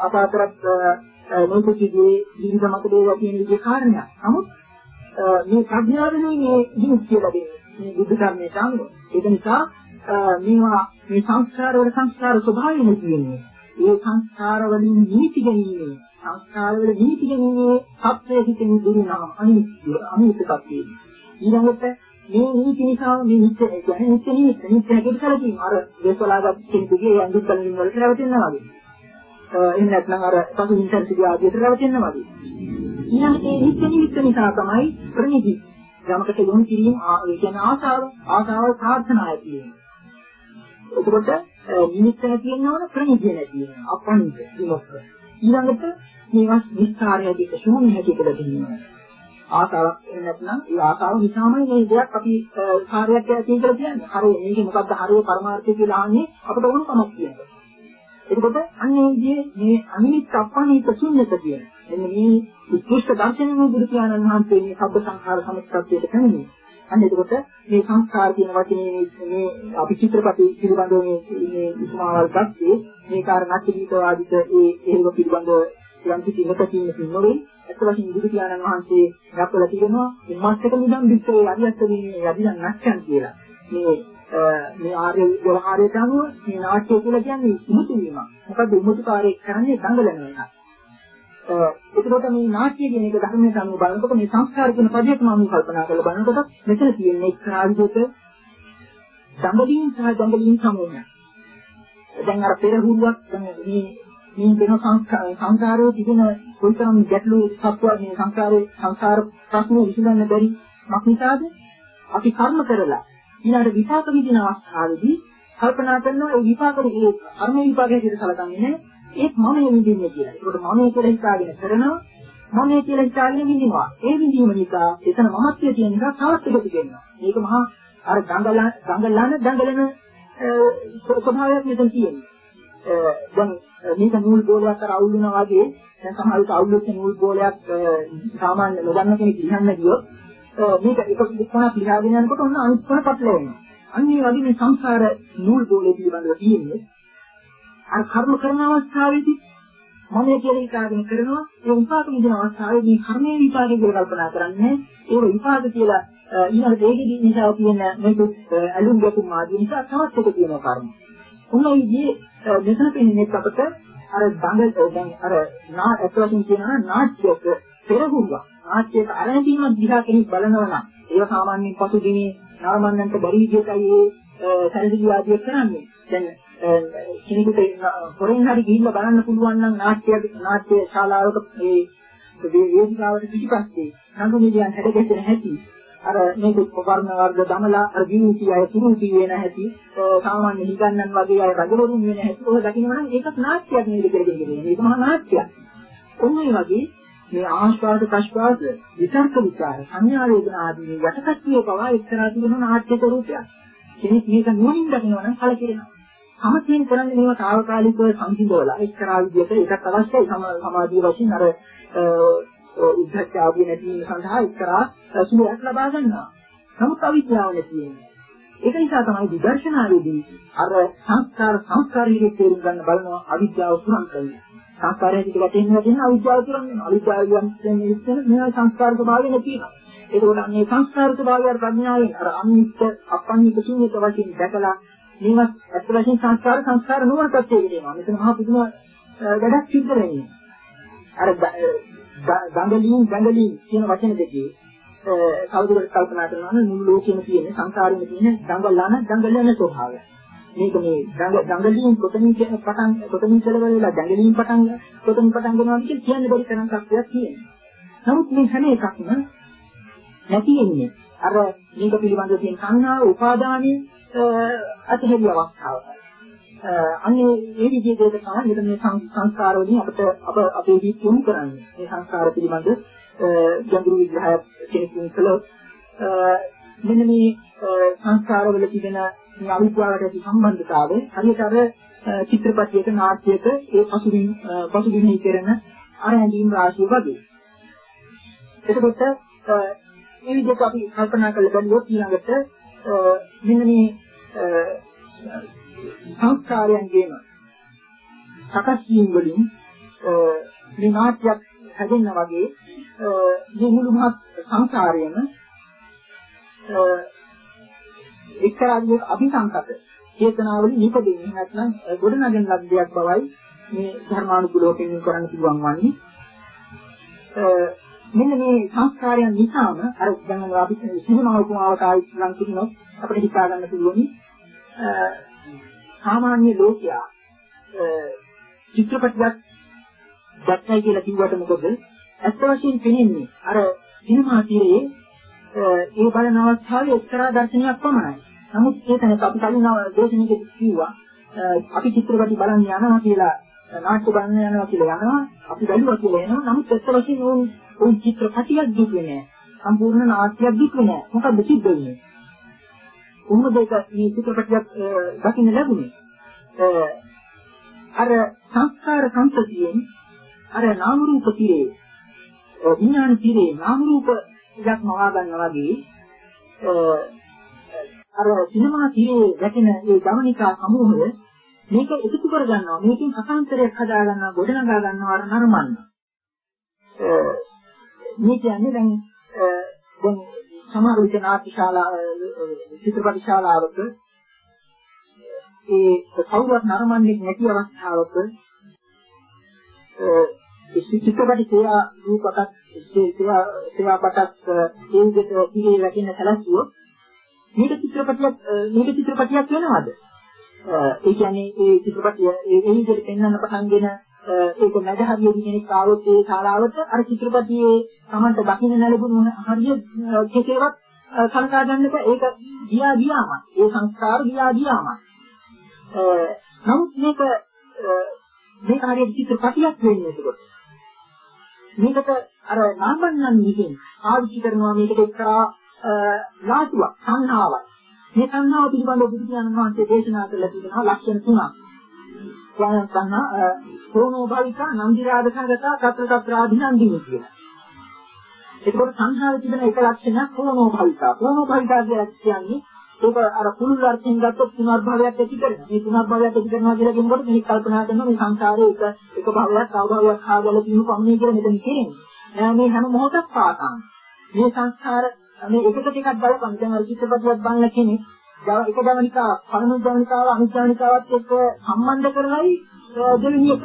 අප අතරත් මොකදදී විවිධ මත දේවා කියන විදිහේ කාරණයක්. නමුත් මේ ප්‍රඥාවෙනුයි මේ දිනු කියලා දෙන්නේ. මේ බුද්ධ ධර්මයට අනුව. ඒක නිසා මේවා මේ සංස්කාර වල සංස්කාර ස්වභාවය නෙතියෙන්නේ. ඒ සංස්කාර වලින් නිමිති ගැනීම සංස්කාර වල නිමිති ගැනීම සත්‍යය හිතෙන් දුරුනම අනිත්‍ය අනිත්‍ය සත්‍යය. ඊළඟට මේ නීති නිසා මේ නිත්‍ය කියන්නේ නිත්‍ය නිත්‍ය නිත්‍ය හැටියට කලකින් අර දේශලාගත් කෙනෙකුගේ අඳුත් කලින් වලට රැවටෙනවා වගේ. එහෙම නැත්නම් අර පසු ඉන්ටර්සිටි ආදියට රැවටෙනවා වගේ. ඊළඟට මේ නිත්‍ය නිත්‍ය නිසා තමයි ප්‍රණීති. යමකට යොමු කිරීම ඒ කියන්නේ ආසාව ආසාව ප්‍රාර්ථනාය කියන්නේ. එතකොට නිමිත්ත නැති වෙනවන ප්‍රණීතිය නැති වෙනවා. අපණිත විමුක්ත. ඊළඟට මේවා විස්තරය දෙක ශූන්‍ය හැටියට දෙන්නවා. ආසාවක් නැත්නම් ඒ ආසාව නිසාමයි මේ දෙයක් අපි කාර්යයක් කියලා කියලා කියන්නේ. හරිය මේක මොකද්ද හරිය පරමාර්ථය කියලා අහන්නේ අපිට ඕන කමක් කියනවා. එතකොට අන්නේ විදිහේ මේ අනිමිත් අපණීත ශුන්‍යත කියන. එන්න මේ උත්කෘෂ්ඨ දර්ශනයේ බුදු පියාණන් වහන්සේ මේ සබ්බ සංඛාර සමුත්පත්තියට පැමිණි. අන්න එතකොට මේ සංස්කාර කියන වචනේ මේ අපි චිත්‍රපටි පිළිබඳව මේ මේ උපමාවල් ගත්තේ මේ කාරණාත් දීපවාදිත ඒ ඒව පිළිබඳව යම් කිසි එකකින් නොවේ අත් වශයෙන් බුදු පියාණන් වහන්සේ දක්වලා තියෙනවා මස්සක නිදන් විශ්වයේ අරියත් වීමේ යදිදන් නැක්කන් කියලා. මේ මේ ආර්ය ව්‍යවහාරයට අනුව මේ නාට්‍ය කියලා කියන්නේ ඉමුතු වීම. මොකද ඉමුතුකාරයෙක් කරන්නේ දඟලන එක. එතකොට මේ නාට්‍ය කියන එක ධර්මයට අනුව බලනකොට මේ සංස්කාර කියන පදයට මම කල්පනා කරලා බලනකොට මෙතන තියෙන්නේ එක්තරා විදිහක දඟලීම් සහ දඟලීම් සමූහයක්. දැන් අර පෙරහුරුවක් මේ මේ වෙන සංස්කාරයේ තිබෙන කොයිතරම් ගැටලු සත්‍යයක් මේ සංස්කාරයේ සංස්කාර ප්‍රශ්න විසඳන්න බැරි මක්නිසාද අපි කර්ම කරලා ඊළඟ විපාක විදින අවස්ථාවේදී කල්පනා කරනවා ඒ විපාකේ ඒ කර්ම විපාකයේ විදිහට සැලකන්නේ නැහැ ඒත් මම විඳින්නේ කියලා. ඒකට මම කියලා හිතාගෙන කරනවා මම කියලා හිතාගෙන විඳිනවා. ඒ විඳීම නිසා එතන මමත්වයේ තියෙන නිසා තවත් එකතු වෙනවා. මේක මහා අර දඟලන දඟලන දඟලන ස්වභාවයක් මෙතන තියෙනවා. දැන් මේක නූල් බෝලයක් අර අවුල් වෙනවා වගේ දැන් සමහරවිට අවුල් වෙච්ච නූල් බෝලයක් සාමාන්‍ය නොදන්න කෙනෙක් ඉහන්න ගියොත් මේක එක කොනක් ලියාගෙන යනකොට ඔන්න අනිත් කොන පටලවෙනවා. අන්න ඒ වගේ මේ සංසාර නූල් බෝලේ පිළිබඳව තියෙන්නේ අර කර්ම කරන අවස්ථාවේදී මම කියලා හිතාගෙන කරනවා ඒ විපාක විදින අවස්ථාවේදී කර්මයේ විපාකය කියලා කල්පනා කරන්නේ ඒක විපාක කියලා ඊළඟට ඒකෙදි නිසා තියෙන මේක ඇලුම් ගැටුම් ආදී නිසා තවත් එක තියෙනවා කර්ම. උන් විදිහේ මෙතන පෙන්නේ අපට අර දඟල් දැන් අර නා ඇතුළතින් කියනවා නාට්‍යයක පෙරහුරුවක්. නාට්‍යයක අරැඳීමක් දිහා කෙනෙක් බලනවා නම් ඒක සාමාන්‍යයෙන් පසුදිනේ නාමන්නන්ට බැරි විදිහටයි ඒ සැරසිලි ආදිය කරන්නේ. දැන් කෙනෙකුට පොරෙන් හරි ගිහිල්ලා බලන්න පුළුවන් නම් නාට්‍ය නාට්‍ය ශාලාවක මේ වේදිකාවට පිටිපස්සේ නඳුනියන් හැදගෙන හැටි අර මේක වර්ණ වර්ග දමලා අර ජීවිතය අය සුරුටි වෙන හැටි සාමාන්‍ය නිගන්නන් වගේ අය රජවරුන් වෙන හැටි ඔය දකින්න නම් ඒකත් නාට්‍යයක් නේද කියලා කියන්නේ. මේක මහා නාට්‍යයක්. ඔන්නේ වගේ මේ ආශ්වාස ප්‍රශ්වාස විතර්ක විචාර සංඥා වේදනා ආදී යටකත්වයේ පවා එක්තරා තිබෙන නාට්‍ය ස්වරූපයක්. කෙනෙක් මේක නුවණින් දකිනවා නම් කලකිරෙනවා. සමතෙන් කරන්නේ මේවා తాවකාලිකව සංසිඳවලා එක්තරා විදිහට ඒකත් අවශ්‍යයි සමාධිය වශයෙන් අර උද්ධච්ච ආදී නැතිවීම සඳහා එක්තරා සුළුයක් ලබා ගන්නවා. නමුත් අවිද්‍යාව නැති වෙන්නේ. ඒක නිසා තමයි විදර්ශනාවේදී අර සංස්කාර සංස්කාරීය තේරුම් ගන්න බලනවා අවිද්‍යාව පුරන් කරන්නේ. සංස්කාරයේ පිට වැටෙන්න දෙන්න අවිද්‍යාව පුරන් වෙනවා. අවිද්‍යාව කියන්නේ ඉස්සෙන මේ සංස්කාර ස්වභාවය නැතිනවා. ඒකෝට මේ සංස්කාර ස්වභාවය ප්‍රඥාවෙන් අර අනිත්‍ය අපන්නික ශූන්‍යත වශයෙන් දැකලා මේවත් අත් වශයෙන් සංස්කාර සංස්කාර නොවන තත්ත්වයකට එනවා. මෙතන මහා පුදුම වැඩක් සිද්ධ වෙන්නේ. අර දඟලීම් දඟලීම් කියන වචන දෙකේ කවුරුත් කල්පනා කරනවා නම් මුළු ලෝකෙම තියෙන සංසාරෙම තියෙන දඟලන දඟලන ස්වභාවය. මේක මේ දඟලීම් කොතනින් පටන් කොතනින් කෙලවරලා දඟලීම් පටන් කොතනින් පටන් ගන්නවා කියන කියන්න බැරි තරම් තත්ත්වයක් තියෙනවා. නමුත් මේ හැම එකක්ම නැති වෙන්නේ අර මේක පිළිබඳව තියෙන සංහාව උපාදානයේ අතහැරිය අවස්ථාවක. අන්නේ මේ විදිහට තමයි මෙතන මේ සංස්කාර වලින් අපිට අප අපේ හිත යොමු කරන්නේ. මේ සංස්කාර පිළිබඳ ගැඹුරු විග්‍රහයක් කෙනෙකුන් කළොත් මෙන්න මේ සංස්කාර වල තිබෙන අවිද්‍යාවට ඇති සම්බන්ධතාවය හරියට අර චිත්‍රපටයක නාට්‍යයක ඒ පසුබිම් පසුබිම්හි කරන අර හැඳීම් රාශිය වගේ. එතකොට මේ විදිහට අපි කල්පනා කරලා බලුවොත් ඊළඟට මෙන්න මේ සංස්කාරයන්ගේම සකස් වීම වලින් මේ නාට්‍යයක් හැදෙන්න වගේ මේ මුළු මහත් සංසාරයම එක්තරා විදිහක අභිසංකත චේතනාවලින් නිපදෙන්නේ නැත්නම් ගොඩනගෙන ලද්දයක් බවයි මේ ධර්මානුකූලව පෙන්වන්න කරන්න පුළුවන් වන්නේ. මෙන්න මේ සංස්කාරයන් නිසාම අර දැන් අපි සිහින උපමාවට ආයි ලං කිනොත් අපිට හිතා ගන්න පුළුවන්. සාමාන්‍ය ලෝකයා චිත්‍රපටයක් දැක්කයි කියලා කිව්වට මොකද ඇත්ත වශයෙන් පෙනෙන්නේ අර සිනමා තීරයේ ඒ බලන අවස්ථාවේ එක්තරා දර්ශනයක් පමණයි. නමුත් ඒකනේ අපි කලින් දේශනෙක කිව්වා අපි චිත්‍රපටි බලන්න යනවා කියලා නාට්‍ය බලන්න යනවා කියලා යනවා අපි බැලුවා කියලා එනවා නමුත් ඇත්ත වශයෙන් උන් උන් චිත්‍රපටියක් දුන්නේ නැහැ. සම්පූර්ණ නාට්‍යයක් දුන්නේ නැහැ. මොකද සිද්ධ වෙන්නේ? කොහොමද ඒක මේ චිත්‍රපටියක් දකින්න ලැබුණේ? අර සංස්කාර සංතතියෙන් අර නාම රූප තිරේ විඥාන තිරේ නාම රූප එකක් මවා ගන්නවා වගේ අර සිනමා තිරේ වැටෙන ඒ ගමනිකා සමූහය මේක එකතු කර ගන්නවා මේකෙන් අසාන්තරයක් හදා ගන්නවා ගොඩනගා ගන්නවා අර නරමන්න මේ කියන්නේ දැන් දැන් සමහර විට නාට්‍ය ශාලා චිත්‍රපට ශාලාවක ඒ කවුරුත් නරඹන්නේ නැති අවස්ථාවක ඒ චිත්‍රපට සේවා රූපකත් සේවා සේවාපටත් ඒ විදිහට ඉරේ රැකෙන සැලසුවොත් මේක චිත්‍රපටියක් මේක චිත්‍රපටියක් වෙනවද? ඒ කියන්නේ ඒ චිත්‍රපටිය ඒ විදිහට පෙන්වන්න පටන්ගෙන ඒක මැද හරියදී කෙනෙක් ආවොත් ඒ ශාලාවට අර චිත්‍රපටියේ Tamanට දකින්න ලැබුණු හරිය කෙසේවත් සලකා ගන්නක ඒක ගියා ගියාම ඒ සංස්කාර ගියා ගියාම. නමුත් මේක මේක හරියට චිත්‍රපටියක් වෙන්නේ ඒකකොට මේකට අර නාමන්නන් විසින් ආවිෂි කරනවා මේකට එක්තරා ලාටුවක් සංහාවක්. මේ සංහාව පිළිබඳව බුදු පියාණන් වහන්සේ දේශනා කළා තියෙනවා ලක්ෂණ තුනක්. ස්වයං සංහා සෝනෝ භවිකා නන්දිරාධකගත කතර කතරාධිනන්දිනි කියලා. ඒකෝට සංහාවේ තිබෙන එක ලක්ෂණයක් සෝනෝ භවිකා. සෝනෝ භවිකා කියන්නේ ඒක අර පුළුල් අර්ථයෙන් ගත්තොත් පුනර්භවයක් ඇති කරනවා. මේ පුනර්භවයක් ඇති කරනවා කියලා කියනකොට මෙහි කල්පනා කරනවා මේ සංසාරේ එක එක භවයක් තව භවයක් ආවල තියෙන කන්නේ කියලා මෙතන කියන්නේ. මේ හැම මොහොතක් පාතන්. මේ සංස්කාර මේ එකක ටිකක් බලපන් දැන් අර චිත්තපතියක් බලන කෙනෙක් එක දවනිකාවක් පළමු දවනිකාව අනිත් දවනිකාවත් එක්ක සම්බන්ධ කරලායි දෙවෙනි එක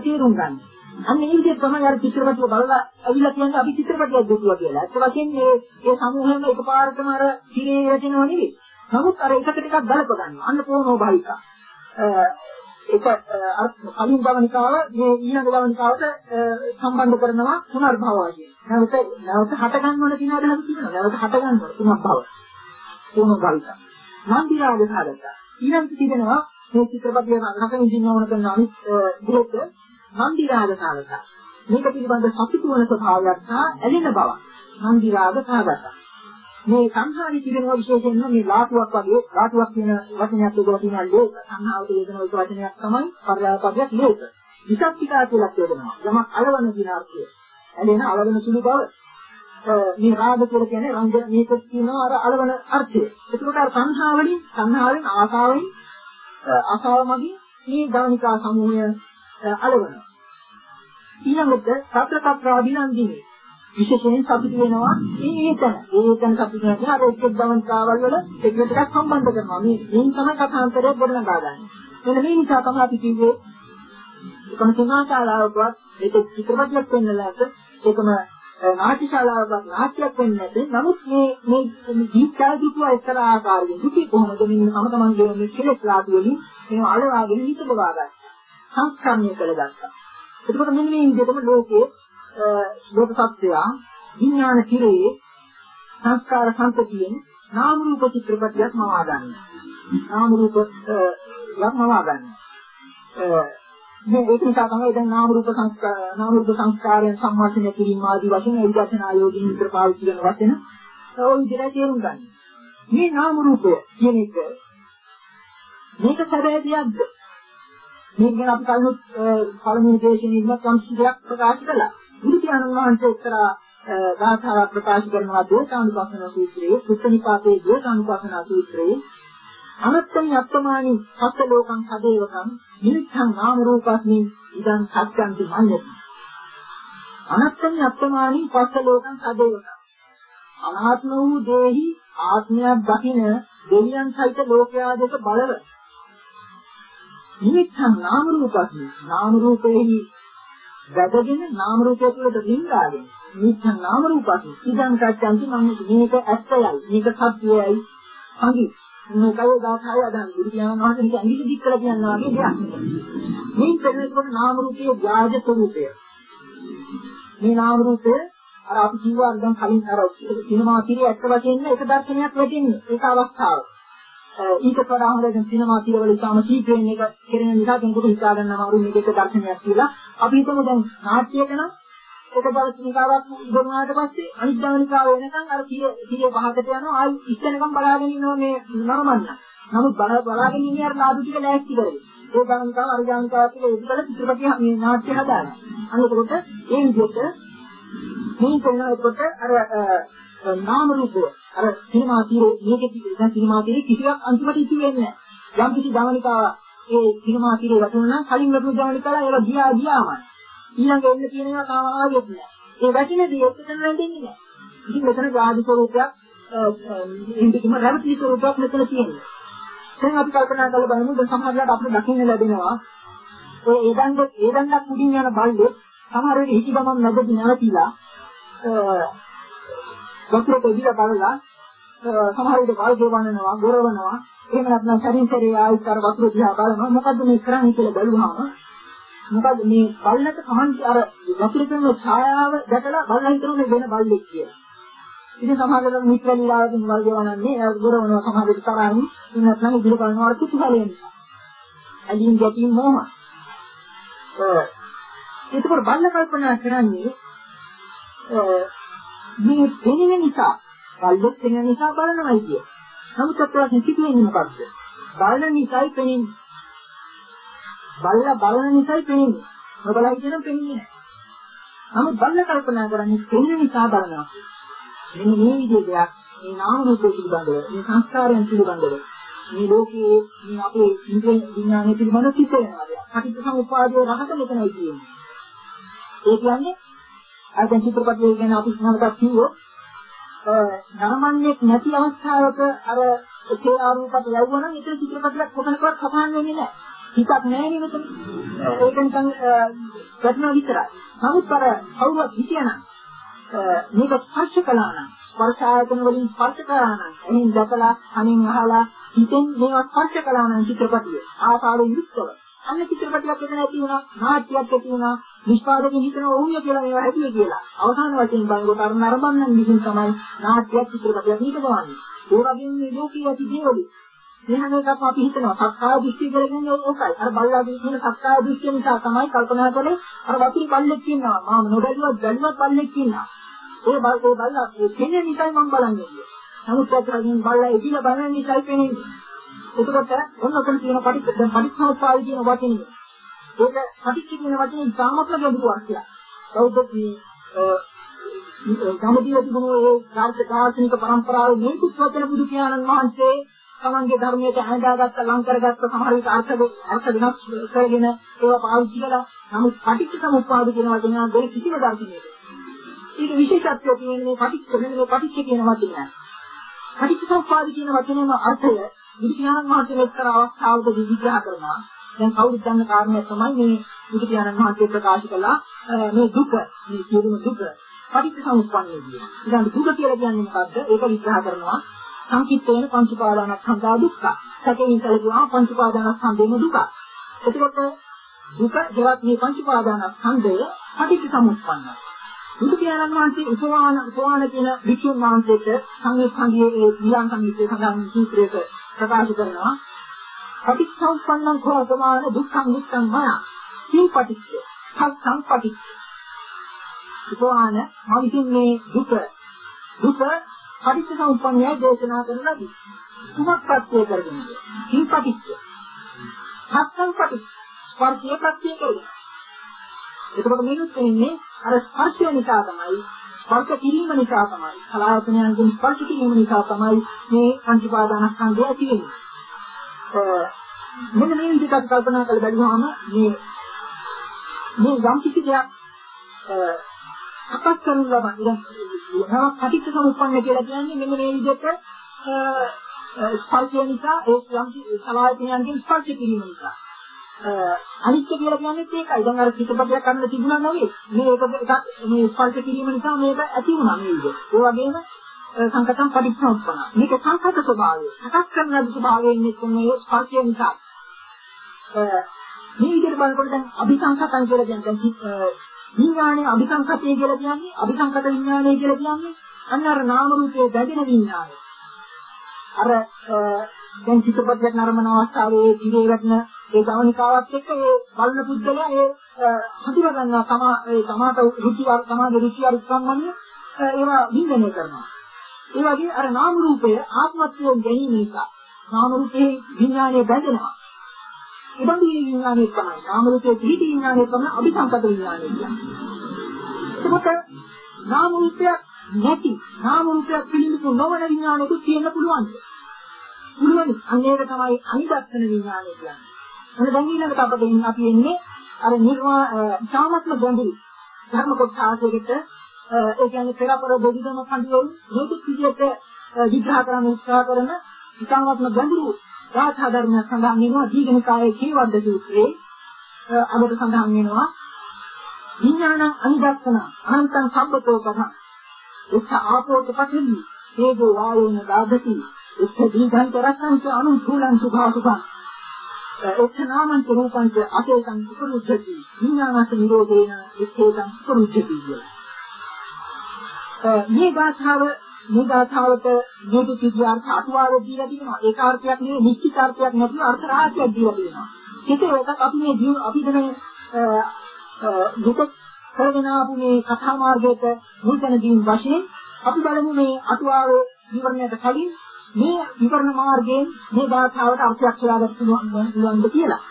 තීරුම් ගන්න. අන්න ඒ විදිහට තමයි අර චිත්‍රපටිය බලලා අවිලා කියන්නේ අපි චිත්‍රපටියක් දුටුවා කියලා. ඒත් වශයෙන් මේ මේ සමූහෙම එකපාරටම අර ඉරේ වැටෙනව නෙවෙයි. නමුත් අර එකට ටිකක් බලප ගන්නවා. අන්න පොනෝ භාවිකා. ඒක අර කලින් දවනිකාව මේ ඊළඟ දවනිකාවට සම්බන්ධ කරනවා පුනර්භව වශයෙන්. නැවත නැවත හට ගන්නවන කියන අදහස තියෙනවා. නැවත හට ගන්නවන පුනර්භව. පොනෝ භාවිකා. මන්දිරාගේ සාධක. ඊළඟට තිබෙනවා මේ චිත්‍රපටිය රස විඳින්න ඕන කරන අනිත් ගුරුත් මන්දිරාගේ සාධක. මේක පිළිබඳ සතුටු වන ස්වභාවයක් සහ ඇලෙන බවක්. මන්දිරාග සාධක. මේ සංහාරي තිබෙනවා විශේෂයෙන්ම මේ ලාටුවක් වගේ ලාටුවක් කියන වචනයක් උදව තියෙන ලෝක සංහාවට යෙදෙන එක වචනයක් තමයි පර්යාපදයක් ලෝක. විසක්තිකා කියලා කියනවා. යමක් අලවන කියන අර්ථය. ඇලෙන අලවන සුළු බව මේ රාග කියලා කියන්නේ රංග මේක කියනවා අර අලවන අර්ථය. ඒකට අර සංහාවලින් සංහාවෙන් ආසාවෙන් ආසාව මගින් මේ ධානිකා සමූහය අලවනවා. ඊළඟට සතර කප්‍රාදීනන්දිනේ විශේෂයෙන් සතුට වෙනවා මේ ඒතන. ඒතන සතුට වෙනවා අර එක්ක ධානිකාවල් වල එකට ටිකක් සම්බන්ධ කරනවා. මේ මේ තමයි කථාන්තරය ගොඩනගා ගන්න. මෙන්න මේ නිසා තමයි අපි කිව්වේ එකම සුණාශාලාවකවත් ඒක චිත්‍රපටයක් වෙන්නලාට ඒකම නාට්‍ය ශාලාවක් නාට්‍යයක් වෙන්නේ නැත්නම් නමුත් මේ මේ දීප්තිය දුක එක්තරා ආකාරයෙන් දුකේ කොහොමද මේ තම තමන්ගේ මේ කෙලෙස් ලාතු වලින් මේ අලවාගෙන හිත බවා ගන්න. සංස්කරණය කළගත්තා. එතකොට මෙන්න මේ විදිහටම ලෝකයේ ලෝක සත්‍යය විඥාන කිරේ සංස්කාර සංතතියෙන් නාම රූප චිත්‍රපටියක් මවා ගන්න. නාම රූප යක් මවා ගන්න. මේ ඒක නිසා තමයි දැන් නාම රූප සංස්කාර නාම රූප සංස්කාරයන් සම්මාසනය කිරීම ආදී වශයෙන් ඒ විදර්ශනා යෝගින් විතර පාවිච්චි කරන වචන ඔය විදිහට තේරුම් ගන්න. මේ නාම රූපය කියන එක මේක සැබෑදියක්ද? මේක ගැන අපි කලින් පළමුව දේශනෙදිම සංස්කෘතියක් ප්‍රකාශ කළා. බුදු පියාණන් වහන්සේ එක්තරා ගාථාවක් ප්‍රකාශ කරනවා දෝෂානුපස්සන සූත්‍රයේ සුත්තනිපාතයේ දෝෂානුපස්සන සූත්‍රයේ අනත්තම් යත්තමානි සත්ත ලෝකං සදේවකං නිච්ඡං නාම රූපස්මි ඉදං සත්‍යන්ති මඤ්ඤති. අනත්තම් යත්තමානි පස්ස ලෝකං සදේවකං. අනාත්ම වූ දේහි ආත්මයක් දකින දෙවියන් සහිත ලෝකයා දෙක බලව. නිච්ඡං නාම රූපස්මි නාම රූපේහි වැදගෙන නාම රූපය තුළට දින්දාගෙන නිච්ඡං නාම රූපස්මි ඉදං සත්‍යන්ති මඤ්ඤති. මේක ඇත්තයයි මේක සත්‍යයයි. අඟි මේකේ දාඨාය අදන් බුදු පියාණන් වහන්සේ නිකන් ඇඟිලි දික් කරලා කියනවා වගේ දෙයක්. මේ පෙන්නකොට නාම රූපයේ ව්‍යාජ ස්වરૂපය. මේ නාම රූපය අර අපි කිව්වා දැන් කලින් අර සිනමා තිරේ ඇත්ත වශයෙන්ම එක දර්ශනයක් වෙටින්නේ ඒක අවස්ථාව. ඊට වඩා හොඳ දැන් සිනමා තිරවල ඉතාම සීක්‍රෙන් එක කෙරෙන නිසා කෙනෙකුට හිතා ගන්න අමාරු මේක එක දර්ශනයක් කියලා. අපි හිතමු දැන් නාට්‍යයක නම් එක දවසකිකාවක් ඉගෙනාට පස්සේ අනිත් දවනිකාව වෙනකන් අර කීය කීය පහකට යනවා ආයි ඉස්සෙනකම් බලාගෙන ඉන්නවා මේ නරමන්න. නමුත් බලාගෙන ඉන්නේ අර ලාදු ටික ලෑස්ති කරගෙන. ඒ දවනිකාව අර දවනිකාව කියලා ඒකවල චිත්‍රපටිය මේ නාට්‍ය හදානවා. අනිතකොට ඒ විදිහට මේ කෙනාට අර නාම රූපය අර සිනමා තීරේ මේක දැන් සිනමා තීරේ කිසියක් අන්තිමට ඉති වෙන්නේ නැහැ. යම් කිසි දවනිකාව ඒ සිනමා තීරේ වැටුණා නම් කලින් වැටුණු දවනිකාව ඒවා ගියා ගියාමයි. ඊළඟ එන්න කියන ඒවා තාම ආවෙත් නෑ. ඒ වැටිනදී එතන වැටෙන්නේ නෑ. ඉතින් මෙතන ආදි ස්වરૂපයක් ඉන්දිකම රැවටි ස්වરૂපයක් මෙතන තියෙනවා. දැන් අපි කල්පනා කරලා බලමු දැන් සමහරවිට අපිට දකින්න ලැබෙනවා ඒ ඒදන්ද ඒදන්දක් උඩින් යන බල්ලෙක් සමහර වෙලෙ හිටි ගමන් නැගදී නැවතිලා වතුරට දිලා බලලා සමහර විට වල් ගෙවන්නනවා ගොරවනවා එහෙම නැත්නම් සරින් සරේ ආයිත් අර වතුර දිහා බලනවා මොකද්ද මේ කරන්නේ කියලා බැලුවාම මොකද මේ බල්ලට කහන්ති අර වතුර කරන ඡායාව දැකලා බල්ලා හිතනවා වෙන බල්ලෙක් කියලා. ඉතින් සමහරවිට මිත්‍රලිලාවකින් වල් ගෙවනන්නේ ඒ ගොරවනවා සමහරවිට තරහින් ඉන්නත් නම් ඉදිරි බලනවා අර කුතුහලයෙන්. ඇලින් ගැටින් මොහ. ඒකවල බල්ල කල්පනා කරන්නේ මේ පෙනෙන නිසා බල්ලෙක් පෙනෙන නිසා බලනවායි කිය. නමුත් අපට සිතින්නේ මොකක්ද? බලන නිසායි පෙනෙන්නේ. බලලා බලන නිසායි පෙනෙන්නේ. නොබලයි කියන පෙනෙන්නේ නැහැ. නමුත් බලලා කල්පනා කරන්නේ පෙනෙන නිසා බලනවා. මෙන්න මේ විදිහේ දෙයක් මේ නාම රූප පිළිබඳව, මේ සංස්කාරයන් පිළිබඳව, මේ ලෝකයේ මේ අපේ ඉන්ද්‍රිය විඥානය පිළිබඳව සිත් වෙනවා. පටිච්චසමුප්පාදයේ රහස මෙතනයි කියන්නේ. ඒ කියන්නේ අර දැන් චිත්‍රපටය ගැන අපි සමහරවිට කිව්වොත් නරමන්නේ නැති අවස්ථාවක අර ඒ ආරූපات යවුවනම් ඒක චිත්‍රපටයක් කොතනකවත් සතහන් වෙන්නේ නැහැ. හිතක් නැහැ නේ මෙතන. ඒක නිකන් ප්‍රශ්න විතරයි. නමුත් අර කවුරුත් හිතියනම් මේක ස්පර්ශ කළා නම් ස්පර්ශ ආයතන වලින් ස්පර්ශ කළා නම් එහෙන් දැකලා අනින් අහලා හිතෙන් මේවා ස්පර්ශ කළා නම් චිත්‍රපටිය ආකාරයෙන් යුක්තව අන්න චිත්‍රපටියක් එතන ඇති වුණා නාට්‍යයක් ඇති වුණා නිෂ්පාදකෙ හිතන ඕනිය කියලා මේවා හැදුවේ කියලා අවසාන වශයෙන් බලනකොට අර නරඹන්නන් විසින් තමයි නාට්‍යයක් චිත්‍රපටියක් හිතවන්නේ ඒ වගේම මේ ලෝකීය ඇති දේවල් එහෙම එකක් අපි හිතනවා සක්කාය දෘෂ්ටි කියලා කියන්නේ ඕකයි. අර බල්ලාගේ කියන සක්කාය දෘෂ්ටිය නිසා තමයි කල්පනා කරේ අර වතුරේ බල්ලෙක් ඉන්නවා. මම නොබැලුවත් බැලුවත් බල්ලෙක් ඉන්නවා. ඒ බල් ඒ බල්ලා ඒ කෙනේ නිසයි මම බලන්නේ. නමුත් අතරින් බල්ලා එදින බලන නිසයි පෙනෙන්නේ. එතකොට ඔන්න ඔතන තියෙන පටිච්ච දැන් පටිච්චසමුප්පාද කියන වචනේ. ඒක පටිච්ච කියන වචනේ ඉතාමත්ම ගැඹුරුවක් කියලා. බෞද්ධ මේ ගමදී තිබුණු ඒ කාර්ය කාර්යනික પરම්පරාවේ මේකුත් වචන බුදු පියාණන් වහන්සේ තමන්ගේ ධර්මයට හඳාගත්ත ලං කරගත්ත සමහර විට අර්ථ අර්ථ වෙනස් කරගෙන ඒවා පාවිච්චි කළා. නමුත් පටිච්චසමුප්පාද කියන වචනය දෙක කිසිම දර්ශනයක. ඊට විශේෂත්වය තියෙන්නේ මේ පටිච්ච මේ පටිච්ච කියන වචනය. පටිච්චසමුප්පාද කියන වචනේම අර්ථය බුදු පියාණන් වහන්සේ එක්තර අවස්ථාවක විග්‍රහ කරනවා. දැන් කවුරුත් දන්න කාරණයක් තමයි මේ බුදු පියාණන් වහන්සේ ප්‍රකාශ කළා මේ දුක, මේ සියලුම දුක පටිච්චසමුප්පන්නේ කියන. ඊළඟ දුක කියලා කියන්නේ මොකද්ද? ඒක විග්‍රහ කරනවා. සංකිට්ඨේන පංච උපාදානස්කන්ධා දුක්ඛ. සැකයෙන් කලකුවා පංච උපාදානස්කන්ධේම දුක. එතකොට දුක දෙවත් මේ පංච උපාදානස්කන්ධය පටිච්චසමුප්පන්නයි. බුදු පියාණන් වහන්සේ උපවාන උපවාන කියන වික්ෂුන් වහන්සේට සංඝයේ ඒ ඊළඟ සංගීතයේ සඳහන් සූත්‍රයක ප්‍රකාශ කරනවා පටිච්චසමුප්පන්නං කෝපමාන දුක්ඛං දුක්ඛං මය සිම්පටිච්ච සංපටිච්ච උපවාන මවිසින් මේ දුක දුක පටිච්චසමුප්පන්නය දේශනා කරන ලදී. කුමක් ප්‍රත්‍ය කරගෙනද සිම්පටිච්ච සත්සංපටිච්ච ස්පර්ශය ප්‍රත්‍ය කරගෙන. එතකොට මේකත් වෙන්නේ අර ස්පර්ශය නිසා තමයි ස්පර්ශ කිරීම නිසා තමයි කලාවතනයන්ගෙන් ස්පර්ශ කිරීම නිසා තමයි මේ පංච පාදානස්කන්ධය ඇති වෙන්නේ. මෙන්න මේ විදිහට කල්පනා කරලා බලුවාම මේ මේ යම් කිසි දෙයක් අපත් කරන ලබන ඉතින් පටිච්ච සමුප්පන්න කියලා කියන්නේ මෙන්න මේ විදිහට ස්පර්ශය නිසා ඒ යම් කලාවතනයන්ගෙන් ස්පර්ශ කිරීම නිසා අනිත්‍ය කියලා කියන්නේ ඒකයි. දැන් අර චිත්තපටයක් ගන්න තිබුණා නෙවෙයි. මේක එකක් මේ ස්පර්ශ කිරීම නිසා මේක ඇති වුණා මේ විදිහට. ඒ වගේම සංකතම් පරිච්ඡෝපන. මේක සංකත ස්වභාවය. සකස් කරන ස්වභාවයෙන් මේ ස්පර්ශය නිසා. මේ විදිහට බලනකොට දැන් අபிසංකතම් කියලා කියන්නේ විඥානයේ අபிසංකතය කියලා කියන්නේ අபிසංකත විඥානය කියලා කියන්නේ අන්න අර නාම රූපයේ බැඳෙන විඥානය. අර දැන් චිත්තපටයක් නරඹන අවස්ථාවේ ඉරේ වැටෙන ඒ ගමනිකාවත් එක්ක ඒ බලන පුද්ගලයා ඒ හඳුනා ගන්නවා තමා ඒ තමාට රුචි අර තමාගේ රුචි අර සම්බන්ධ ඒවා වින්දනය කරනවා. ඒ වගේ අර නාම රූපය ආත්මත්වයෙන් ගැනීම නිසා නාම රූපේ විඥානය බැඳෙනවා. ඒ බඳු විඥානය තමයි නාම රූපේ පිහිටි විඥානය තමයි අபிසංකත විඥානය කියන්නේ. එතකොට නාම රූපයක් නැති නාම රූපයක් පිළිබඳ නොවන විඥානයක තියෙන්න පුළුවන්. පුළුවන්. අන්න ඒක තමයි අනිදස්සන විඥානය කියන්නේ. මොන දැන් ඊළඟට අපිට ඉන්න අපි එන්නේ අර නිර්වා සාමත්ම ගැඹුරු ධර්ම කොටසකට ඒ කියන්නේ පෙරපර බොදුදම කන්දිවල මේක විදිහට විග්‍රහ කරන්න උත්සාහ කරන ඉතාමත්ම ගැඹුරු රාථා ධර්ම සඳහන් වෙනවා. දීඝනිකායේ කීවද්ද සූත්‍රයේ? අපට සඳහන් වෙනවා. විඥාන අනිදස්සන අනන්තං සම්බතෝ පහං උත්ස ආපෝත පටිවි. හේදෝ වායෝන දාදති උත්ස දීඝං කරස්සං අනුසූලං සුභාසුභං. එක්ෂනාමං රූපංච අතේකං සුරුද්ධති විඥානස නිරෝධේන එක්ෂේතං සුරුද්ධති කියලා. මේ ගාථාව මේ ගාථාවට මේ කිසි අර්ථ අටුවාව දීලා තියෙනවා. ඒක අර්ථයක් නෙවෙයි නිශ්චිත අර්ථයක් නැතුව අර්ථ රාශියක් දීලා තියෙනවා. ඒකේ එකක් අපි මේ ජීව අපි දැන දුක කරගෙන ආපු මේ කතා මාර්ගයට මුල්තැන දීන් වශයෙන් අපි බලමු මේ අටුවාවේ විවරණයට කලින් මේ විවරණ මාර්ගයෙන් මේ භාෂාවට අර්ථයක් හොයාගන්න පුළුවන්ද කියලා.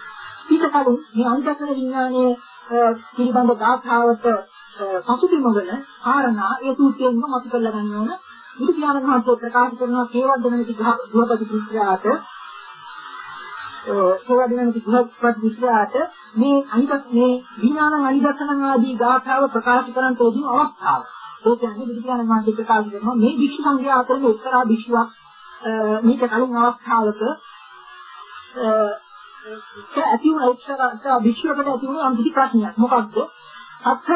ඊට කලින් මේ අනිදර්ශන විඥානයේ පිළිබඳ භාෂාවට පසුබිම වන කාරණා ඒ සූත්‍රයෙන්ම මතු කරලා ගන්න ඕන. බුදු පියාණන් වහන්සේ ප්‍රකාශ කරනවා කේවද්දන ගෘහපති පුත්‍රයාට සෝවදිනන ගෘහපති පුත්‍රයාට මේ අනිත් මේ විඥාන අනිදර්ශන ආදී ගාථාව ප්‍රකාශ කරන තෝදින අවස්ථාව. ඒ කියන්නේ බුදු පියාණන් වහන්සේ ප්‍රකාශ කරනවා මේ භික්ෂු සංඝයා අතරින් එක්තරා භික්ෂුවක් මේක කලින් අවස්ථාවක ඒ ඇති වුණ එක්තරා භික්ෂුවකට ඇති වුණ යම් කිසි ප්‍රශ්නයක්. මොකක්ද? අත්ථ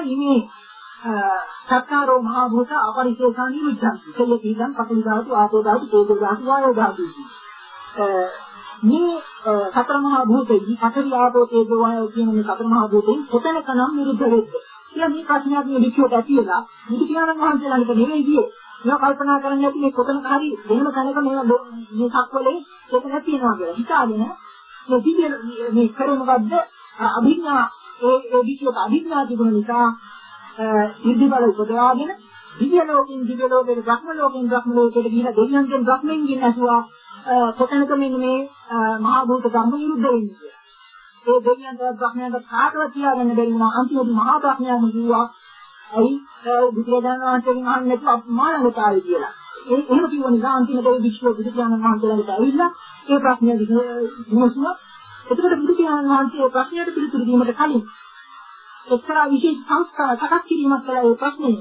ඉමේ සත්කාරෝ මහා භූත අපරිශේෂානි විච්ඡන්ති. කෙල කීදම් පඨවි ධාතු, ආපෝ ධාතු, තේජෝ ධාතු, වායෝ ධාතු. මේ සතර මහා භූතෙහි පඨවි ආපෝ තේජෝ වායෝ කියන මේ සතර මහා භූතෙන් කොතැනකනම් නිරුද්ධ වෙද්ද? කියලා මේ ප්‍රශ්නයක් මේ වික්ෂෝට ඇති වෙලා බුදු පියාණන් වහන්සේ ළඟට නෙවෙයි ගියේ. මේවා කල්පනා කරන්නේ නැති මේ කොතනක හරි වෙනම තැනක මේ මේ සක්වලේ කොතනක තියෙනවා කියලා. හිතාගෙන මේ දිව්‍ය මේ කරේ මොකද්ද? අභිඥා ඒ ඒ වික්ෂෝට අභිඥා තිබුණ නිසා ඉර්ධි බල උපදවාගෙන දිව්‍ය ලෝකෙන් දිව්‍ය ලෝකෙට බ්‍රහ්ම ලෝකෙන් බ්‍රහ්ම ලෝකෙට ගිහිලා දෙවියන්ගෙන් බ්‍රහ්මෙන් ගිහින් ඇසුවා කොතැනක මෙන්න මේ මහා භූත ධර්ම නිරුද්ධ වෙන්නේ කියලා. ඒ දෙවියන්ට බ්‍රහ්මයන්ට කාටවත් කියාගන්න බැරි වුණා. අන්තිමට මහා බ්‍රහ්මයන් කිව්වා ඇයි බුදුරජාණන් වහන්සේගෙන් අහන්න නැතුව අපමානවතාවය කියලා. ඒ එහෙම කිව්ව නිසා අන්තිමට ඒ විශ්ව බුදුරජාණන් වහන්සේ ළඟට ඇවිල්ලා ඒ ප්‍රශ්නය විමසුවා. එතකොට බුදුරජාණන් වහන්සේ ඒ ප්‍රශ්නයට පිළිතුරු දීමට කලින් එක්තරා විශේෂ සංස්කාර සකස් කිරීමක් කළා ඒ ප්‍රශ්නේ.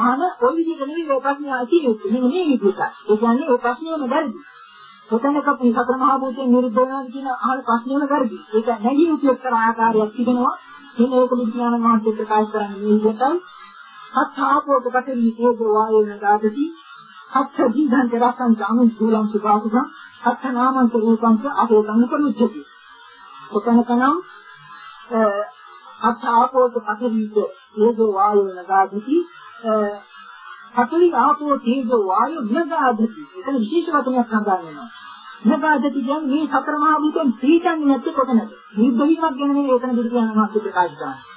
ආන ওই විදිහට නෙවෙයි ඒ ප්‍රශ්නේ අසීරුත් මෙන්න මේ විදිහට. ඒ කියන්නේ ඒ ප්‍රශ්නේම වැරදි. කොතැනක මේ සතර මහා භූතයෙන් නිරුද්ධ වෙනවා කියන අහන ප්‍රශ්නේම වැරදි. ඒක නැගී යුතු එක්තරා ආකාරයක් තිබෙනවා. මේ ඒක විඥාන මහන්සිය ප්‍රකාශ කරන්නේ මේ විදිහටයි. සත්‍යාපෝත කටේ තේජෝ වායෝන දාදති. සත්‍ය දීඝං රසං ජාමු සූලං සුභාසුඛං සත්‍ය නාමං රූපං අහෝතං උපනුච්චති. කොතැනකනම් අත්ථාපෝත පඨවිත තේජෝ වායෝ නගාදති පඨවි ආපෝ තේජෝ වායෝ නගාදති එතන විශේෂ වචනයක් හඳාන් වෙනවා නගාදති කියන්නේ මේ සතර මහා භූතෙන් පිටන්නේ නැත්තේ කොතනද? නිරුද්ධ වීමක් ගැන නෙවෙයි එතන බුදු කියනවා මාත් ප්‍රකාශ කරන්නේ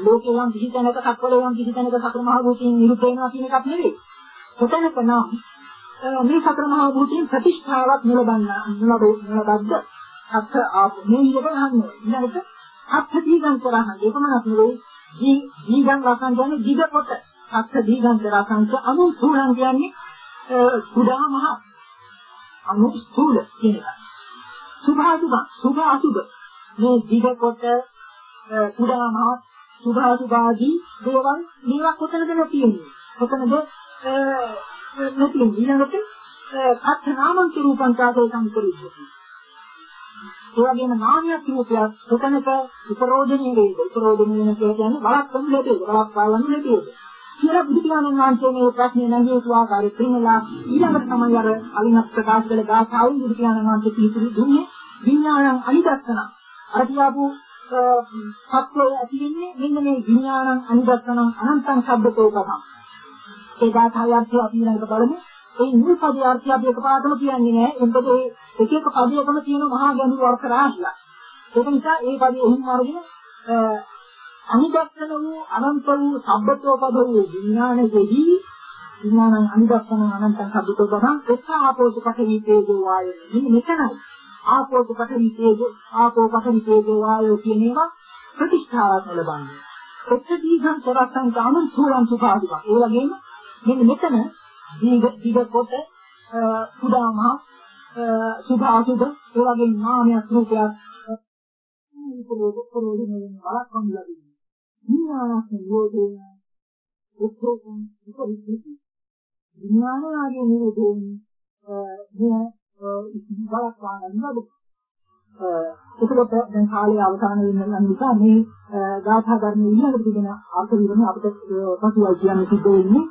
ලෝකේ යම් කිසි තැනක සක්වල යම් කිසි තැනක සතර මහා භූතෙන් නිරුද්ධ වෙනවා කියන එකක් නෙවෙයි. කොතනක නම් මේ සතර මහා භූතෙන් ප්‍රතිෂ්ඨාවක් නිලබන්න නිලබද්ද? අත්ථ ආපෝ මේ විදිහට අහන්නේ. ඊළඟට අත්ථ දීගම් කරහන් ඒකමනක් නෙවෙයි. දී දීගම් රසං කියන්නේ දිග කොට. අත්ථ දීගම් රසං අනු සූලං කියන්නේ කුඩා මහ. අනු සූල කියන එක. සුභාසුභ සුභ අසුභ. මේ දිග කොට කුඩා මහ සුභාසුභාදී දේවල් මේවා කොතනද තියෙන්නේ කොතනද නැති ඊළඟට අත්ථ නාමන්ත රූපං කාදෝ සංකරිච්චති ඒ වගේම නාමයක් රූපයක් කොතනක උපරෝධණය වේද උපරෝධණය වෙන කියලා කියන්නේ බලක්වන්න ලැබෙද බලක්වාවන්න ලැබෙද කියලා බුදු පියාණන් වහන්සේ මේ ප්‍රශ්නේ නැගී යුතු ආකාරය පිළිනලා ඊළඟට තමයි අර අලිනක් ප්‍රකාශ කළ ගාථාවෙන් බුදු පියාණන් වහන්සේ පිළිතුරු දුන්නේ විඥානං අනිදස්සන. අර කියාපු සත්‍යය ඇති වෙන්නේ මෙන්න මේ විඥානං අනිදස්සනං අනන්තං සබ්බතෝ පහං ඒ ගාථාවේ අර්ථය අපි ඊළඟට බලමු. ඒ මුල් පදේ අර්ථය අපි එකපාරටම කියන්නේ නැහැ. මොකද ඒ එක එක පදයකම තියෙන මහා ගැඹුරු අර්ථ රාශියක්. ඒක නිසා ඒ පදේ එහෙම අරගෙන අනිදස්සන වූ අනන්ත වූ සබ්බතෝ පද වූ විඥානයේදී විඥානං අනිදස්සන අනන්ත සබ්බතෝ පදං එක්ක ආපෝස පඨවි තේජෝ වායෝ. මෙන්න මෙතනයි. ආපෝස පඨවි තේජෝ ආපෝ පඨවි තේජෝ වායෝ කියන ඒවා ප්‍රතිස්ථාවක් ලබන්නේ. එක්ක දීඝං කරස්සං කාමං සූලං සුභාදිවා. ඒ වගේම මෙන්න මෙතන දීග දීග කොට කුඩා මහ සුභ අසුභ ඒ වගේ නාමයක් රූපයක් උපලෝක ප්‍රෝධිනෙන් බලක්වම් ලැබෙනවා. විඥානස් නිරෝධේන උත්තෝකම් උපවිච්චති. විඥානාගේ නිරෝධයෙන් මේ බලක්වාන නබු. එතකොට දැන් කාලය අවසන් වෙන නිසා මේ ගාථා ධර්ම ඊළඟට තිබෙන අර්ථ විවරණ අපිට පසුවයි කියන්න සිද්ධ වෙන්නේ.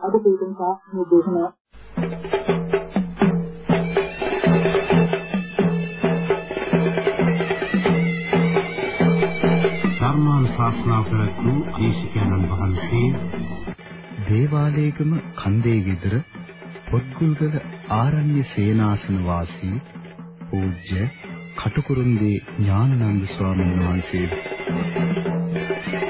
අද පීඩන සාස්ත්‍රීය දේශනාව සම්මාන ශාස්ත්‍රා ප්‍රතු දේශකයන්න් වහන්සේ දේවාලයේකම කන්දේ විතර පොත්කුල්ගල ආරණ්‍ය සේනාසන වාසී පූජ්‍ය කටුකුරුන්දී ඥානানন্দ ස්වාමීන් වහන්සේ Thank you.